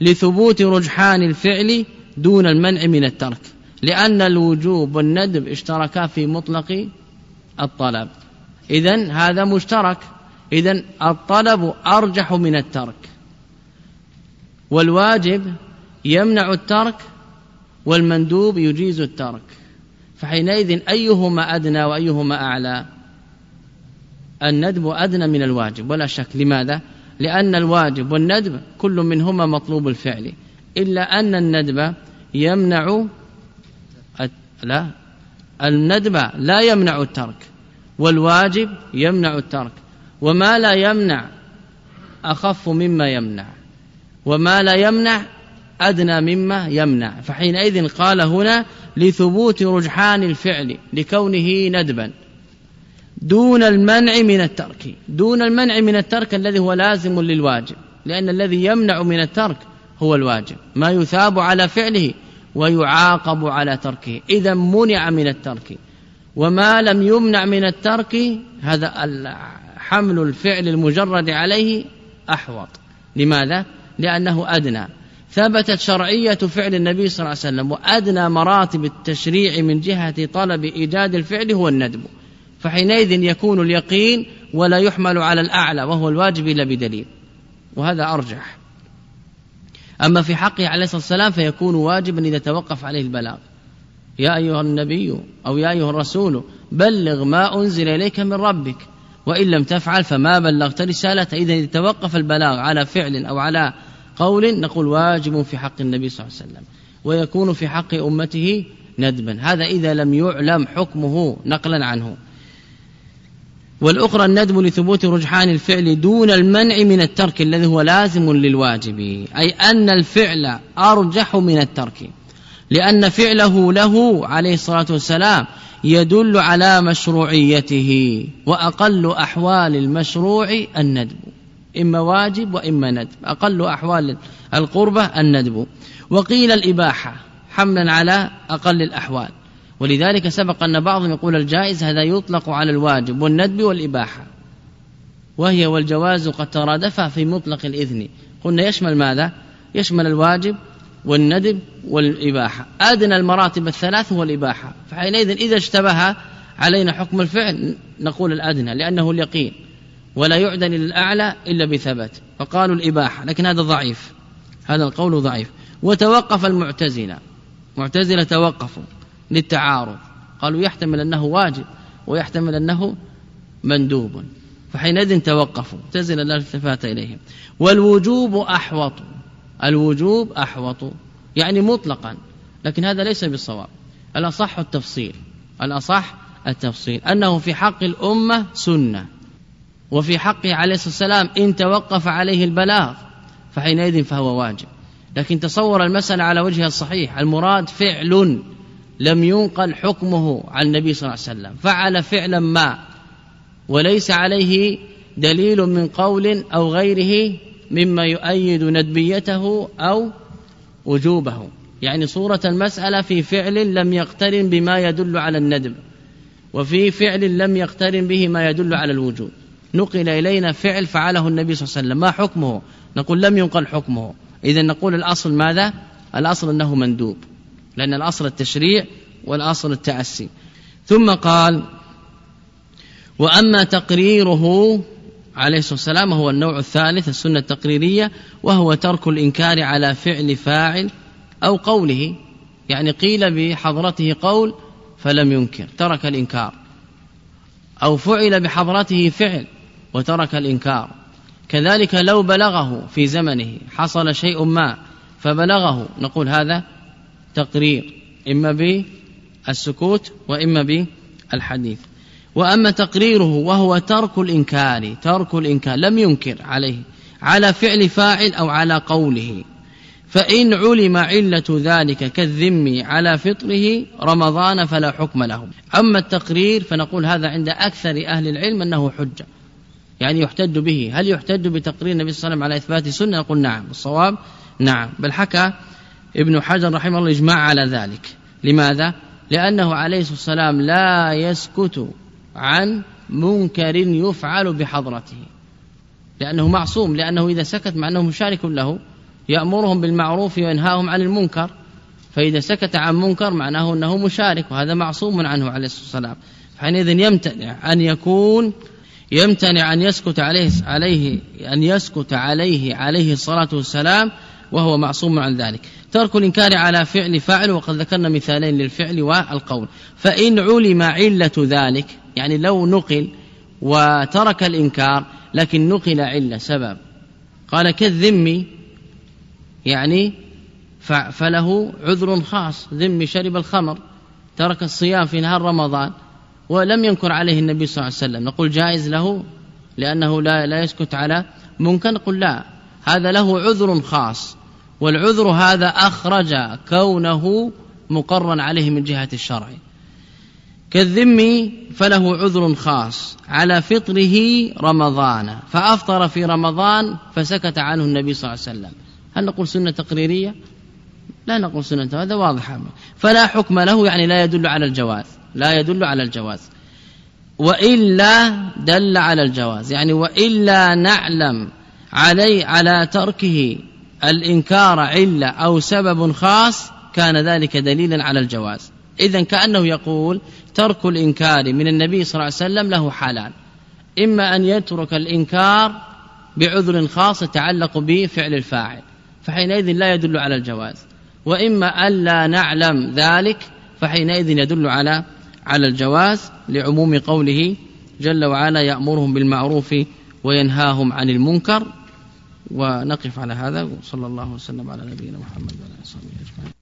لثبوت رجحان الفعل دون المنع من الترك لأن الوجوب والندب اشتركا في مطلق الطلب. إذا هذا مشترك. إذا الطلب أرجح من الترك والواجب يمنع الترك والمندوب يجيز الترك. فحينئذ أيهما أدنى وأيهما أعلى؟ الندب أدنى من الواجب ولا شك. لماذا؟ لأن الواجب والندب كل منهما مطلوب الفعل. إلا أن الندب يمنع لا الندب لا يمنع الترك والواجب يمنع الترك. وما لا يمنع أخف مما يمنع وما لا يمنع أدنى مما يمنع. فحينئذ قال هنا لثبوت رجحان الفعل لكونه ندبا. دون المنع من الترك. دون المنع من الترك الذي هو لازم للواجب لأن الذي يمنع من الترك هو الواجب. ما يثاب على فعله ويعاقب على تركه. إذا منع من الترك. وما لم يمنع من الترك هذا حمل الفعل المجرد عليه أحوط. لماذا؟ لأنه أدنى. ثبتت شرعية فعل النبي صلى الله عليه وسلم وأدنى مراتب التشريع من جهة طلب إيجاد الفعل هو الندب. فحينئذ يكون اليقين ولا يحمل على الأعلى وهو الواجب إلا بدليل. وهذا أرجح. أما في حقه عليه الصلاة والسلام فيكون واجبا إذا توقف عليه البلاغ. يا أيها النبي أو يا أيها الرسول بلغ ما أنزل إليك من ربك وإن لم تفعل فما بلغت رسالته. إذا توقف البلاغ على فعل أو على قول نقول واجب في حق النبي صلى الله عليه وسلم ويكون في حق أمته ندبا. هذا إذا لم يعلم حكمه نقلا عنه. والأخرى الندب لثبوت رجحان الفعل دون المنع من الترك الذي هو لازم للواجب أي أن الفعل أرجح من الترك لأن فعله له عليه الصلاة والسلام يدل على مشروعيته وأقل أحوال المشروع الندب. إما واجب وإما ندب. أقل أحوال القربة الندب. وقيل الإباحة حملا على أقل الأحوال. ولذلك سبق أن بعضهم يقول الجائز هذا يطلق على الواجب والندب والإباحة. وهي والجواز قد ترادف في مطلق الإذن. قلنا يشمل ماذا؟ يشمل الواجب والندب والإباحة. أدنى المراتب الثلاث هو الإباحة. فحينئذ إذا اشتبه علينا حكم الفعل نقول الأدنى لأنه اليقين. ولا يعدن للأعلى إلا بثبت فقالوا الإباحة لكن هذا ضعيف. هذا القول ضعيف. وتوقف المعتزلة. معتزلة توقفوا للتعارض. قالوا يحتمل أنه واجب ويحتمل أنه مندوب. فحينئذ توقفوا. معتزلة لا التفات إليهم. والوجوب أحوط. الوجوب أحوط. يعني مطلقا. لكن هذا ليس بالصواب. الأصح التفصيل. الأصح التفصيل. أنه في حق الأمة سنة. وفي حقه عليه الصلاة والسلام إن توقف عليه البلاغ فحينئذ فهو واجب. لكن تصور المسألة على وجهها الصحيح المراد فعل لم ينقل حكمه عن النبي صلى الله عليه وسلم. فعل فعلا ما وليس عليه دليل من قول أو غيره مما يؤيد ندبيته أو وجوبه. يعني صورة المسألة في فعل لم يقترن بما يدل على الندب وفي فعل لم يقترن به ما يدل على الوجود نقل إلينا فعل فعله النبي صلى الله عليه وسلم. ما حكمه؟ نقول لم ينقل حكمه. إذا نقول الأصل ماذا؟ الأصل أنه مندوب لأن الأصل التشريع والأصل التأسي. ثم قال وأما تقريره عليه الصلاة والسلام هو النوع الثالث السنة التقريرية وهو ترك الإنكار على فعل فاعل أو قوله. يعني قيل بحضرته قول فلم ينكر ترك الإنكار. أو فعل بحضرته فعل. وترك الإنكار. كذلك لو بلغه في زمنه حصل شيء ما فبلغه. نقول هذا تقرير إما بالسكوت وإما بالحديث. وأما تقريره وهو ترك الإنكار ترك الإنكار لم ينكر عليه على فعل فاعل أو على قوله. فإن علم علة ذلك كالذم على فطره رمضان فلا حكم له. أما التقرير فنقول هذا عند أكثر أهل العلم أنه حجة. يعني يحتج به. هل يحتج بتقرير النبي صلى الله عليه وسلم على إثبات سنة؟ نقول نعم. الصواب نعم. بل حكى ابن حجر رحمه الله إجماع على ذلك. لماذا؟ لأنه عليه الصلاة والسلام لا يسكت عن منكر يفعل بحضرته. لأنه معصوم. لأنه إذا سكت مع أنه مشارك له يأمرهم بالمعروف وينهاهم عن المنكر. فإذا سكت عن منكر معناه أنه مشارك وهذا معصوم عنه عليه الصلاة والسلام. حينئذ يمتنع أن يكون يمتنع أن يسكت عليه عليه أن يسكت عليه عليه الصلاة والسلام وهو معصوم عن ذلك. ترك الإنكار على فعل فاعل وقد ذكرنا مثالين للفعل والقول. فإن علم علة ذلك يعني لو نقل وترك الإنكار لكن نقل علة سبب. قال كالذمي يعني فله عذر خاص. ذمي شرب الخمر ترك الصيام في نهار رمضان. ولم ينكر عليه النبي صلى الله عليه وسلم. نقول جائز له لأنه لا, لا يسكت على ممكن نقول لا. هذا له عذر خاص والعذر هذا أخرج كونه مقرا عليه من جهة الشرع. كالذم فله عذر خاص على فطره رمضان فأفطر في رمضان فسكت عنه النبي صلى الله عليه وسلم. هل نقول سنة تقريرية؟ لا نقول سنة هذا واضح. فلا حكم له يعني لا يدل على الجواز. لا يدل على الجواز. وإلا دل على الجواز. يعني وإلا نعلم علي على تركه الإنكار علة أو سبب خاص كان ذلك دليلا على الجواز. إذا كأنه يقول ترك الإنكار من النبي صلى الله عليه وسلم له حالان إما أن يترك الإنكار بعذر خاص يتعلق بفعل الفاعل. فحينئذ لا يدل على الجواز. وإما ألا نعلم ذلك فحينئذ يدل على على الجواز لعموم قوله جل وعلا يأمرهم بالمعروف وينهاهم عن المنكر. ونقف على هذا وصلى الله وسلم على نبينا محمد وعلى آله وصحبه أجمعين.